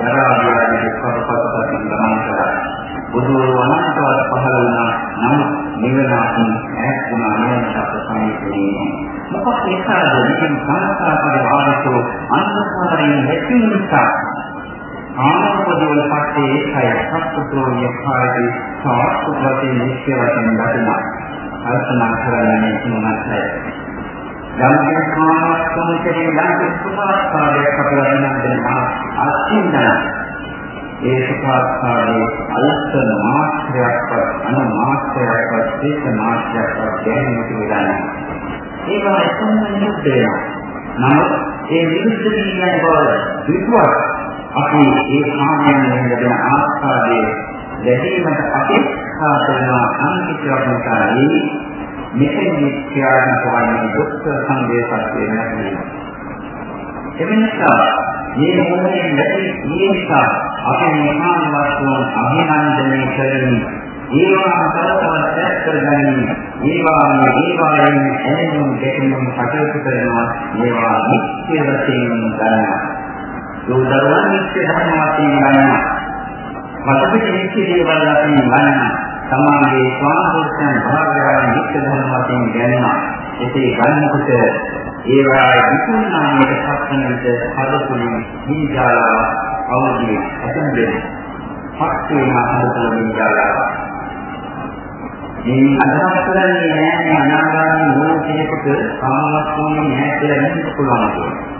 දරා විරාජි දුක්ඛපතපත් ගමන් කළා. බුදුවරු අනන්තවත් පහළ වුණා. නමුත් නිවන අපි ඈත් වුණා. නේද අප සමීපේ මොකක් නිසාද මේකෙන් සංස්කාර පරිවාරකෝ අන්තකාරයෙන් නැති නිසා ආනන්දවල පස්සේ ඒකයි සත්පුත්‍රෝ යඛාදී සාස්තුපතේ නිශ්චය වශයෙන් දකිනවා අර්ථනා කරන්නේ මොනවාද යම් කෙනෙක් කාමස්කමකේ යම් සුඛාස්වාදයක් අපලන්න දෙනවා අත්ින්දන ඒ සුඛාස්වාදයේ අලස්ස මාත්‍රයක්වත් අන මාත්‍රයක්වත් ඒක මාත්‍රයක්වත් දැනෙන්නේ නැහැ ඒවා එකම නිරුද්ධ වෙනවා. නමුත් ඒ නිරුද්ධ වීමේ බව විතුවක් අපි ඒ කාමයන් ලැබෙන ආස්වාදයේ ලැබීමට අපේක්ෂා කරන අන්තිමයක් නිසායි මෙතෙන් විද්‍යාත්මක වන්නේ දුක්ඛ සංදේශයක් වෙනවා. එමෙන්සා මේ මොහොතේ නැති නිසා අපි මේ කාම වස්තුන් අභිනන්දනය කරමින් ඒවා තවතවත් දැක් කරගනිමින් ඒවා මේ ඒවායින් ඇලෙනුම් ගැටෙනුම් කටයුතු කරනවා. මේවා නිත්‍ය වශයෙන් ගන්නවා. දුරුදරුවන් නිත්‍ය ධර්ම වශයෙන් ගන්නවා. මතක නිත්‍ය දේවල් වශයෙන් ගන්නවා. සමාගයේ ස්වාමෘතයන් භාගයන් නිත්‍ය ධර්ම වශයෙන් ගන්නවා. එසේ ගන්නකොට ඒවා විකුණනාමයට පත්වන විට හදතුලින් නිජාලා අවදි ඇතැම් වෙනවා පත් වෙන හදතුලින් නිජාලා මේ අදහස් කරන්නේ නෑ මේ අනාගාමී මොන කෙනෙකුට කාමවස්තුන්ගෙන් නැහැ කියලා හිතන්න පුළුවන් කියලා.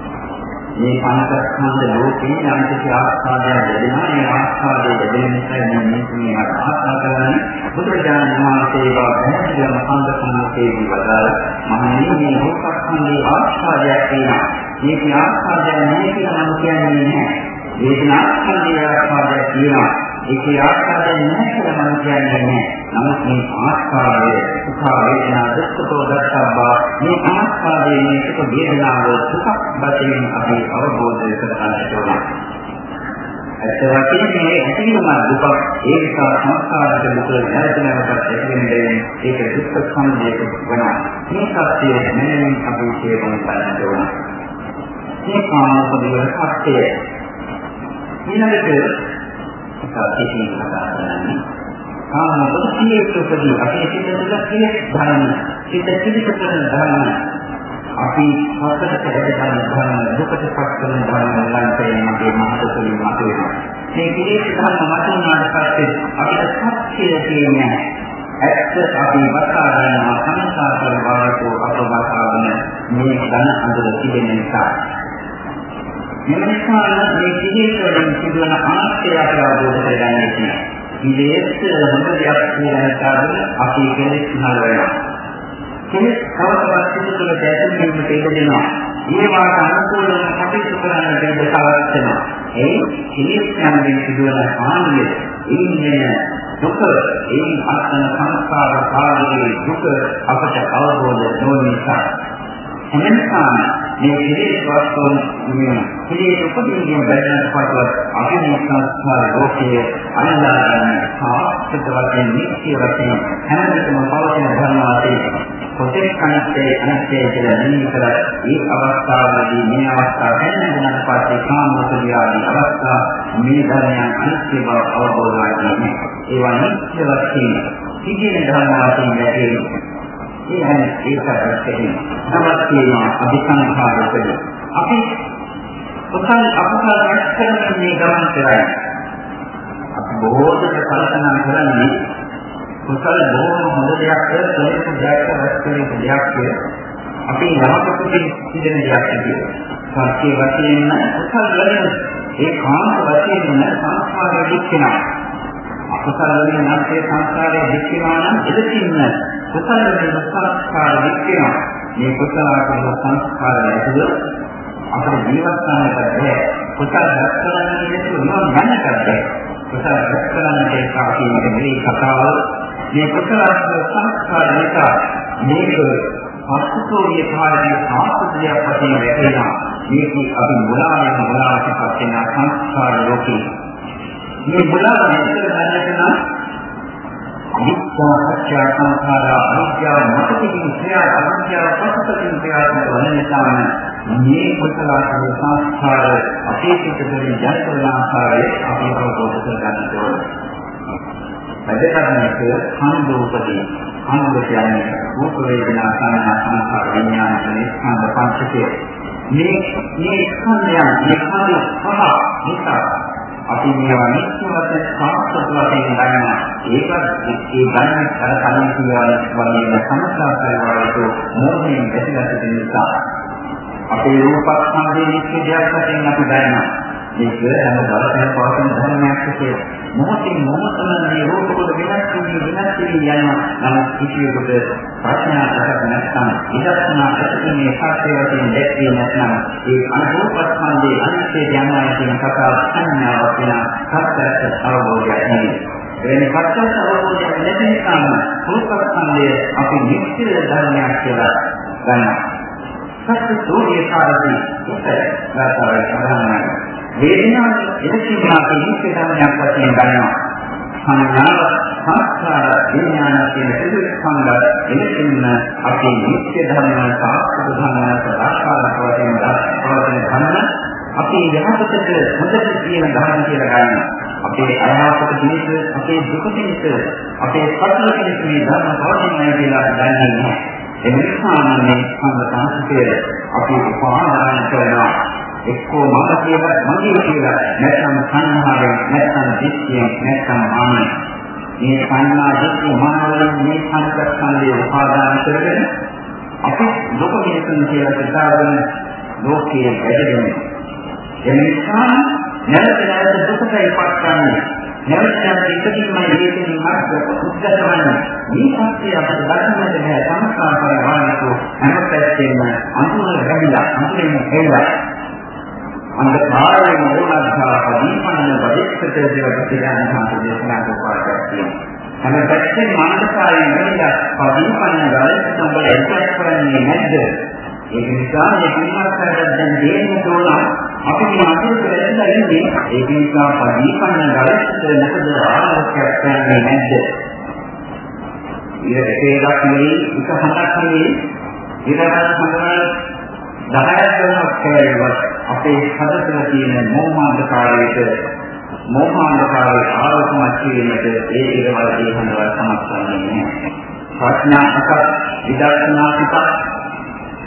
මේ පංචස්කන්ධ ලෝකේ යම් කිසි ආස්වාදයක් ලැබෙනවා මේ ආස්වාදය ලැබෙන නිසා මේ මිනිස්සුන්ගේ ආස්වාද කරන්නේ බුදුරජාණන් වහන්සේ බව පැහැදිලිවම සංගතනකේදී වදාළ මහණෙනි මේ රූපස්කන්ධේ ආස්වාදයක් තියෙනවා. මේක ආස්වාදයක් නෙවෙයි කියලා මම කියන්නේ නැහැ. වේදනා සංකේය ආස්වාදයක් තියෙනවා. ඒකේ ආස්වාදයෙන් නැහැ කියලා මම කියන්නේ නැහැ. නමුත් මේ ආස්වාදය සුඛ වේදනා දුක්ඛතෝ දස්සබ්බා මේ ආස්වාදයේ මේ සුඛ වේදනාව සුඛ වශයෙන් අපි අවබෝධ කරගන්නට ඕනේ. ඇත්ත වශයෙන්ම මේ ඇතිවීම දුක ඒ නිසා සංස්කාරක දුක නැවත නැවතත් ඇතිවෙන්නේ ඒක දුක් සමුදයක වෙනවා. මේ සත්‍යය මනමින් අපි තේරුම් ගන්නට ඕන. මේ කාමපදිවල සත්‍යය ඊළඟට සත්‍යයෙන් කතා කරන්නේ කාමපදියේ උපදී අපේ සිතේ තියෙන ධර්ම සිත පිළිපදන ධර්ම අපි හතරට වැඩ ගන්න ධර්ම දුකට පත් කරන ධර්ම ලංකේ මගේ මහතුලින් මතුවෙනවා. මේ කිලේශ ධර්ම මතුවනාට පස්සේ අපිට සත්‍යය කියන්නේ ඇත්ත අපි වසා ගන්නවා සංසාර කරවලට අපවසාවන මේ ධන අඳුර තිබෙන නිසා. මේ නිසා මේ කිලේශ වලින් සිදුවන අනාත්මය අපට අවබෝධ කරගන්න ඕනේ. කිලේශ හොඳ දෙයක් කියන කාරණය අපි කෙලෙස් නල වෙනවා. කෙනෙක් කවදාවත් සිදුකලට ඇතුළු වීමට ඉඩ දෙනවා. ඒවාට අනුකූලව කටයුතු කරන්නට ඉඩ සලස්වනවා. ඒ කෙලෙස්යන්ගෙන් සිදුවන හානිය ඉන්නේ දුක ඒ ආත්ම සංස්කාර කාර්යයේ දුක අපට අවබෝධ නොවන නිසා එනිසා මේ කෙලෙස් වස්තුන් මේ කෙලෙස් උපදින්න බැරි පටවත් අපි මේ සංස්කාර ලෝකයේ අනදාගන්න සාර්ථක වශයෙන් නිත්‍ය වශයෙන් හැමදෙයක්ම පවතින ධර්ම වාසේ කොතෙක් අනිත්‍ය අනිත්‍ය කියලා දැනීම කර ඒ අවස්ථාවේදී මේ අවස්ථාව දැනගන්නට පස්සේ කාමෝසලිය ආදී අවස්ථා මේ ධර්මයන් අනිත්‍ය බව අවබෝධ කරගන්න. ඒවා නිත්‍ය වශයෙන් සිටින ධර්ම වාසේ දැකේ ඒ හැම ඒකටත් නමත් තියෙනවා අභිසංඛාරකද අපි උසල් අපසල් රැස් කරන මේ ගමන් කරන්නේ අපි බොහෝ දෙයක් කල්පනා කරන්නේ කුසල බොහොම හොඳ දෙයක් කියලා දෙයක් රැස් කරන දෙයක් අපි යමකකදී සිදෙන දෙයක් කියලා සත්‍ය වශයෙන් කුසල වලින් ඒ කාන්ත වශයෙන් සංස්කාරය දික්කනවා අකුසල වලින් නම් ඒ සංස්කාරය දික්කනවා නම් එදකින්න කුසල වෙන සංස්කාර වික්කේනවා. මේ කුසල ආකාර සංස්කාර ඇතුළු අපේ ජීවත් කරන්නට බැහැ. කුසල රැස් කරන්නේ නැතුව නිවන් යන්නට බැහැ. කුසල රැස් කරන්නේ කාකීමේ මේ කතාව මේ කුසල සංස්කාර නිසා මේක අසුතෝරිය කාර්යයේ සාස්ත්‍රිය වශයෙන් වැටෙනවා. මේක අපි මුලාවෙන් මුලාවට පත් වෙන සංස්කාර ලෝකේ. මේ මුලාව නැතර දැනගෙන විස්සා සත්‍ය සංඛාරා අවිද්‍යාව මතකින් ක්‍රියා අවිද්‍යාව පසුතකින් ක්‍රියාත්මක වන නිසාම මේ කුසල සංස්කාර අපේ සිතේ ජනිත වන ආකාරය අපි අවබෝධ කරගන්න ඕනේ. වැඩකරන්නට කන්දෝපදී කන්ද කියන්නේ රූප වේදනා සංඥා සංස්කාර විඥාන කියන ස්කන්ධ පංචකය. මේ මේ ස්කන්ධයන් මේ කන්ද පහ නිසා අපි මේවා නිත්‍ය වශයෙන් සාර්ථක වශයෙන් ගන්නවා. ඒකත් ඒ ගන්න අර කලින් කියවන වගේ සමස්තාකාරවලට මොහොතෙන් දැකලා සිටින නිසා අපේ රූපස්කන්ධයේ නිත්‍ය දෙයක් වශයෙන් අපි ගන්නවා. මේක හැම දවසම පවතින ධර්මයක් කියලා. මොහොතින් මොහොතම මේ රූප කොට වෙනස් වී වෙනස් වී යනවා. නමුත් කිසියෙකුට ප්‍රශ්නයක් නැත්නම් ඉදස්නා ඇතිනේ සත්‍ය වශයෙන් දැක්කේ නැත්නම් ඒ අනුරූපස්කන්ධයේ අනිත්‍ය යනවා කියන කතාව සංඥාවක් වෙන සත්‍යයට අවබෝධයක් නෙවෙයි. එවැනි පස්සත් අවබෝධයක් නැති නිසාම රූපස්කන්ධය අපි නිත්‍ය ධර්මයක් කියලා ගන්නවා. සත්‍ය සෝරිය කාර්යී උත්තර ගාථාවේ සඳහන් වෙනවා. වේදනාව එලෙසින්ම නිත්‍ය ධර්මයක් වශයෙන් ගන්නවා. සංඥාව සංස්කාර විඥාන කියන සිදුස්කන්ධ එලෙසින්ම අපේ නිත්‍ය ධර්ම සාස්ත්‍ව ධර්ම සදාකාලික වශයෙන් පවතින ධර්ම අපේ යහපතට හොඳට කියන ධර්ම කියලා ගන්නවා. අපේ අයහපත පිණිස, අපේ දුක පිණිස, අපේ පතල පිණිස මේ ධර්ම පවතිනයි කියලා දන්නේ නැහැ. එනිසා මේ සංගතන සිතේ අපි උපාදාන කරනවා. එක්කෝ මම කියලා මගේ කියලා. නැත්නම් සංහාරයෙන් නැත්නම් දිට්ඨියෙන් නැත්නම් මානෙන් මේ සංඥා දිට්ඨි මානවලින් මේ සංකප්පන්ගේ උපාදාන කරගෙන අපි ලෝක මිනිසුන් කියලා සිතාගෙන ලෝකයේ වැඩෙන්නේ එනිසා නැවත නැවත දුකයි පස්සන්නේ නැවත නැවත එකකින්ම ඒකකින් මාර්ග උද්දතවන්නේ මේ සත්‍ය අපිට දකින්නට බෑ. සංස්කාර පරිවාරකෝ හැම පැත්තෙම අඳුර ගැහිලා අඳුරෙන් හෙලා අන්ධකාරයේ මෝහනාධා දීපන්න බදිස්සට දේව පිළිගන්නා දේශනා කෝපාරක් තියෙනවා. හැම පැත්තෙම අන්ධකාරයෙන් වෙලා පදීපන්න ගලට සම්බල එකක් කරන්නේ නැද්ද? ඒක නිසා මේ පින්වත්කරට දැන් දෙන්න ඕන අපි මේ අතුරට වැටලා ඉන්නේ ඒක නිසා පදීපන්න ගලට මොකද ආරක්ෂා කරන්නේ නැද්ද? ඊට එකක් නෙවෙයි එක හතක් නෙවෙයි ඊට පස්සේ 10ක් වෙනස් කෑවත් අපේ හදතල තියෙන මෝහාන්ධකාරයට මෝහාන්ධකාරයේ ආරෝපණය කිරීමට ඒ ඉරවල දේහනවල සමස්තන්නේ නැහැ. ප්‍රඥාක විදර්ශනාක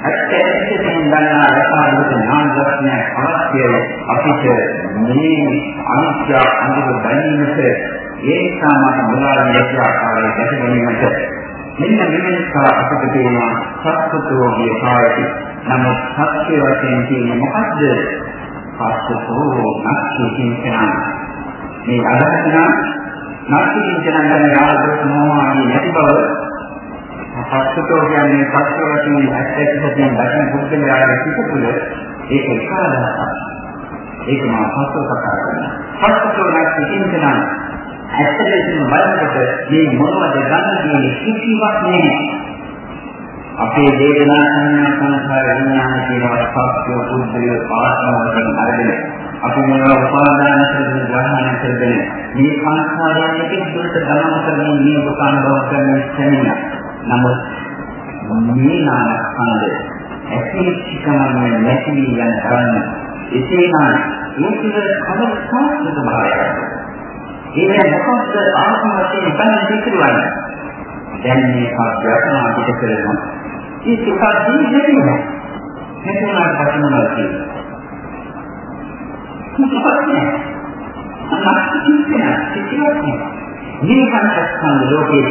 ඇත්තටම දන්නා රසායනික ඥාන දර්ශනය අවශ්‍යයි අපිට මේ අනිත්‍ය අඳුර දැනීමට ඒ සාමාන්‍ය මොළාරිය ආකාරයට දැකගැනීමට මෙන්න මේ නිසා අපිට තියෙනවා සත්‍යෝගිය කායති නමුත් සත්‍ය වශයෙන් කියන්නේ මොකද්ද? පස්සතෝ නැති කියන මේ අදහස නම් නැති කියන ගැන ආදෝෂ මොහොමදී නැති බව පස්සතෝ කියන්නේ පස්ස වශයෙන් ඇත්තටම දැකන පුද්ගලයාගේ සිත තුළ ඒක එකාදහසක්. ඒක මා පස්සව කතා කරනවා. පස්සතෝ නැති කියන ඇත්තටම බලනකොට මේ මොනවද ගන්න තියෙන්නේ කිසිවක් නැහැ. අපේ වේදනා සංඥා සංස්කාර විඥාන කියනවා සත්‍ය පුද්ගලිය පාඨම වලින් අරගෙන අපි මේවා උපාදාන කරගෙන ග්‍රහණය කරගෙන මේ සංස්කාරයන් පිටුට ගමන කරමින් මේ උපාදාන කරන ස්ථමින නමුත් මේ නාම ස්කන්ධය ඇතිච්චකම නැති යන කරන්න එසේ නම් මුතුල කවදාවත් භාවය ඒ මොකක්ද ආත්ම වශයෙන් බඳ දෙකවන්නේ දැන් මේ කාර්යයක් මාදිට කරනවා ඒ සුඛදී නෙවෙයි. මෙතනට පස්සේ මොනවද කියන්නේ? සුඛදී. අනාත්මිකය සිටින්නේ. මේ පංචස්කන්ධ ලෝකේ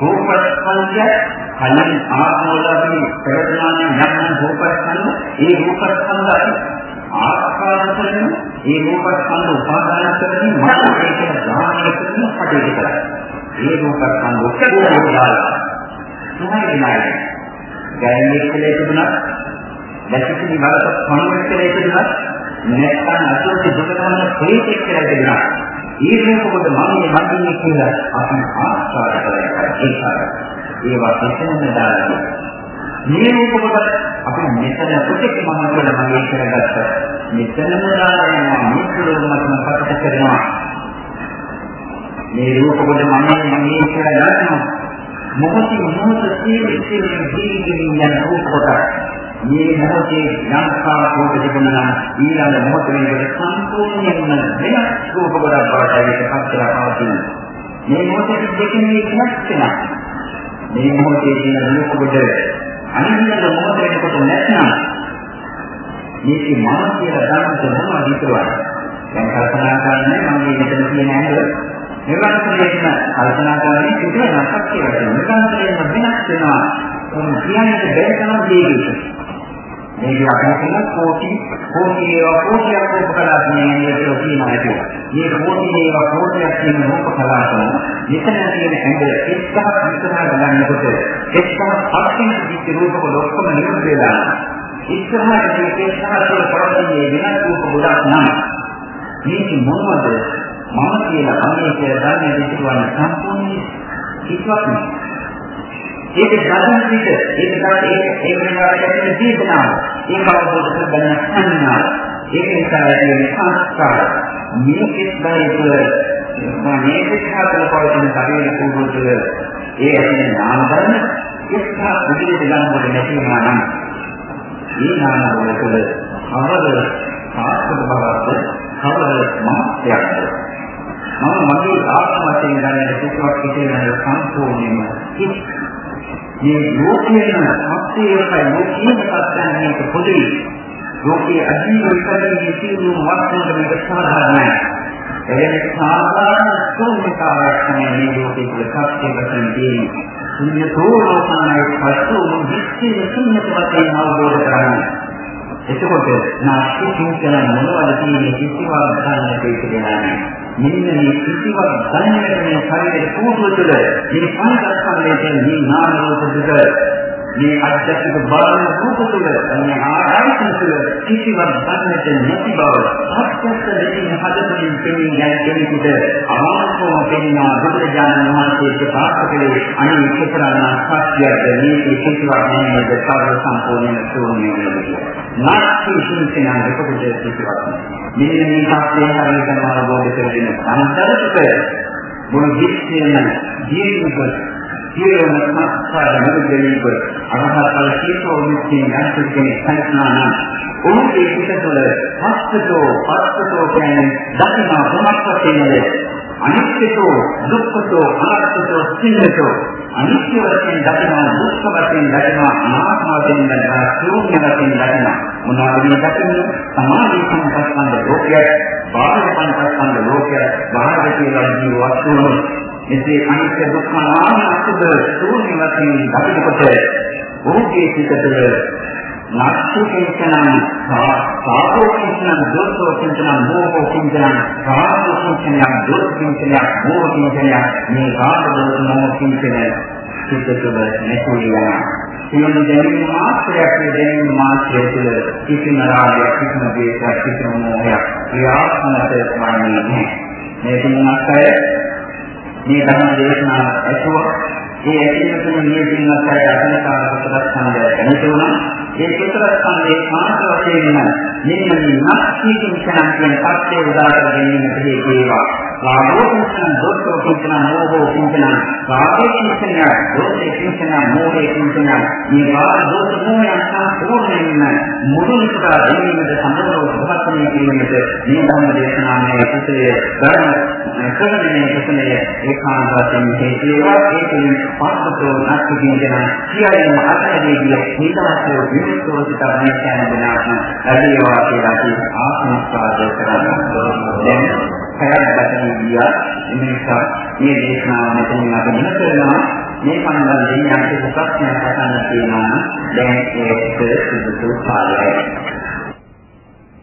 රූපස්කන්ධය කලින් ආත්මවලදී ප්‍රඥාන යම් රූපස්කන්ධ ඒ රූපස්කන්ධ ආස්කාර කරන ඒ රූපස්කන්ධ උපාදාන කරමින් මට ඒක ධානය කරන කටයුතු කරා. ඒ රූපස්කන්ධ ඔක්කොම දාලා. මොනවද නෑ ගැයන්නේ කියලා ඉදුණා දැසිතිලි වලට පණුවෙක් කියලා ඉදුණා නැත්නම් අසෝති දුකමන ප්‍රේතෙක් කියලා ඉදුණා ඊර්ෂ්‍යා කොට මන්නේ මන්නේ කියලා අපි ආස්වාද කරලා ඒකයි ඒවා එතනම දාලා මේ රූප කොට අපි මෙතන පුතෙක් මම කියලා මගේ කරගත්ත. මෙතනම දාලා යනවා. මේ කුලොමත්ම පකට කරනවා? මේ රූප කොට මම මගේ කියලා ගන්නවා මොහොතින් මොහොත සීල සීල ජීවිතේ යන රූප කොට මේ මොහොතේ යම්කා රූප තිබුණා නම් ඊළඟ මොහොතේ වල සම්පූර්ණයෙන්ම වෙනස් රූප කොටක් බවට ඒකපත් කරලා පවතින මේ මොහොතේ දෙකෙන් වෙනස් වෙනවා. මේ මොහොතේ තියෙන රූප කොට අනිත් මොහොතේ කොට නැත්නම්? මේක මම කියලා ගන්නට මොනවද හිතවන්නේ දැන් කල්පනා කරන්නේ මම මේ මෙතන තියෙන ඇඟ නිරන්තරයෙන්ම කල්පනා කරන්නේ සිදුවන ශක්තිය වැඩි නිරන්තරයෙන්ම වෙනස් වෙනවා. මොන කියන්නේ බැරි තරම් දීවිත මේක අපිට කෝටි කෝටි ඒවා කෝටියක් උපකරලා තියෙනවා කියනවා. මේ කෝටි ඒවා කෝටියක් තියෙන උපකරලා මෙතන තියෙන ඇඟ එක්කම විස්තරය ගන්නකොට එක්කම අක්ෂින් දිච්ච රූපක ඔක්කොම නිරුද්ධ වෙලා ඉස්සරහට මේ කේශාසල පරදියේ වෙනස් රූප ගොඩක් නම්. මේක මොනවද? මම කියලා අනේ කියලා දන්නේ දෙතුන් සම්පූර්ණ කිසිවක් නෑ. ඒක ගන්න විට ඒක තමයි ඒක ඒක වෙනවා ජීවනාව. ඒක අවබෝධ කරගන්න සංඥා. ඒක නිසා කියන සංස්කාර. මේකෙත් බයික මේ විස්තරවල පවතින ශරීර කෝපවල ඒ ඇතින නාම ධර්ම එක්ක උදිරේ ගන්නකොට නැතිවෙනවා නම් මේ නාම වල තුළ කවර සාස්ත්‍ව බවක්ද කවර මාත්‍යක්ද මම මගේ ආත්ම වශයෙන් ගන්න කිසිවක් හිතේ සම්පූර්ණයෙන්ම මේ ලෝකයේම සත්‍යයයි ලෝකීය සත්‍යයන් මේක පොදුයි. ලෝකයේ අජීව විකල්පයේ සියලු වස්තුන් මේක සාධාරණයි. එවැනි සාධාරණ සෝමිකාවක් තමයි මේ ලෝකයේ සත්‍ය වශයෙන් තියෙන්නේ. ශුන්‍යතෝ ලෝකනායි පස්සෝ විශ්ේ ශුන්‍යත වශයෙන් අවබෝධ කරගන්න. එතකොට නාස්ති චින්තන මොනවද කියන්නේ කිසිවක් ගන්න දෙයක් නෑ මෙන්න මේ කිසිවක් දැනෙන්නේ මේ ශරීරයේ කෝටුව තුළ මේ පංචස්කන්ධයේ මේ නාම රූප දෙක මේ අධ්‍යාත්මික බාහිර රූප තුළ මේ ආයතන තුළ කිසිවක් ගන්නට නැති බව අත්‍යස්ත දෙකින් හදපින් පෙනී යන කෙනෙකුට අමාරුම පෙනෙනා බුදුරජාණන් වහන්සේ ප්‍රකාශ කළේ අනේ කෙතරම් සත්‍යයද මේ කිසිවක් නැමෙද සර්ව සම්පූර්ණ ශූන්‍ය වෙනවා. නැති සින්තනා දෙකට කිසිවක් මෙන්න මේ සත්‍යය හරියටම අවබෝධ කරගෙන අන්තරට මුළු විශ්වයම ජීවිත ජීවන සංස්කාර නිරුද්ධණය කර අරහත් ඵල සීතෝ මුක්තිය යන්ත්‍ර කෙනෙක් සංස්නාන ඔහුගේ පිට තුළ හස්තතෝ පස්තතෝ කියන්නේ දකින්න කොමක් වශයෙන්ද අනිත්‍යතෝ දුක්ඛතෝ අනාත්මතෝ සින්නතෝ අනිත්‍ය වශයෙන් දකිනවා දුක්ඛ වශයෙන් දකිනවා අනාත්ම වශයෙන් දකිනවා ශූන්‍ය වශයෙන් දකිනවා. මොනවද මේ දකින්නේ? සමාධි සංපස්සන්ද ලෝකය බාහිර පංචස්කන්ධ ලෝකය බාහිර කියලා ජීව වස්තුන් එසේ අනිත්‍ය දුක්ඛ අනාත්ම ශූන්‍ය වශයෙන් දකිනකොට ඔහුගේ සිත තුළ නක්ෂු කිංචනං සාපෝ කිංචනං දෝෂෝ කිංචනං මෝහෝ කිංචනං රාගෝ කිංචනං දෝෂ කිංචනං මෝහ කිංචනං මේ රාග දෝෂ මෝහ කිංචන සිත තුළ නැතුණා සියලු දැනීම මාත්‍රයක් දැනීම මාත්‍රය තුළ කිසිම රාගයක් කිසිම දේශයක් කිසිම මොහයක් ක්‍රියාත්මක වන්නේ නැහැ. මේ තුන්වත් අය මේ ධර්ම දේශනාව ඇසුවා. ඒ ඇසීම තුළ මේ තුන්වත් අය අතන කාල කොටස් සම්බන්ධ වෙනවා ඒ කුසල ස්කන්ධේ මානස වශයෙන් මෙන්න මේ නැස්තිකින් කියන කියන පස්සේ උදාහරණ ගැනීමට හේතුවා. රාගෝ කිංචන දෝෂෝ කිංචන මෝහෝ කිංචන රාගේ කිංචන දෝෂේ කිංචන මෝහේ කිංචන මේ රාග දෝෂ මෝහයන් සම්පූර්ණයෙන්ම මුදුන්ට ගැනීමද සම්පූර්ණ උපකරණය කිරීමද මේ ධර්ම දේශනාවේ කුසලයේ ධර්ම කරන්නේ කුසලයේ ඒකාන්ත වශයෙන් හේතුවා ඒකෙන් පස්සතෝ නැස්තිකින් කියන සියල්ලම අතහැරී ගිය හිතවත්ව විමුක්තව සිතන්නේ කියන දනාත්ම ලැබේවා කියලා අපි ආශිර්වාද කරනවා. දැන් හැයක් බතන ගියා. ඒ නිසා මේ දේශනාව මෙතනින් අපි නිම කරනවා. මේ සම්බන්ධයෙන් යම් කිසි ප්‍රශ්නයක් අහන්න තියෙනවා නම් දැන් ඒක සුදුසු කාලයයි.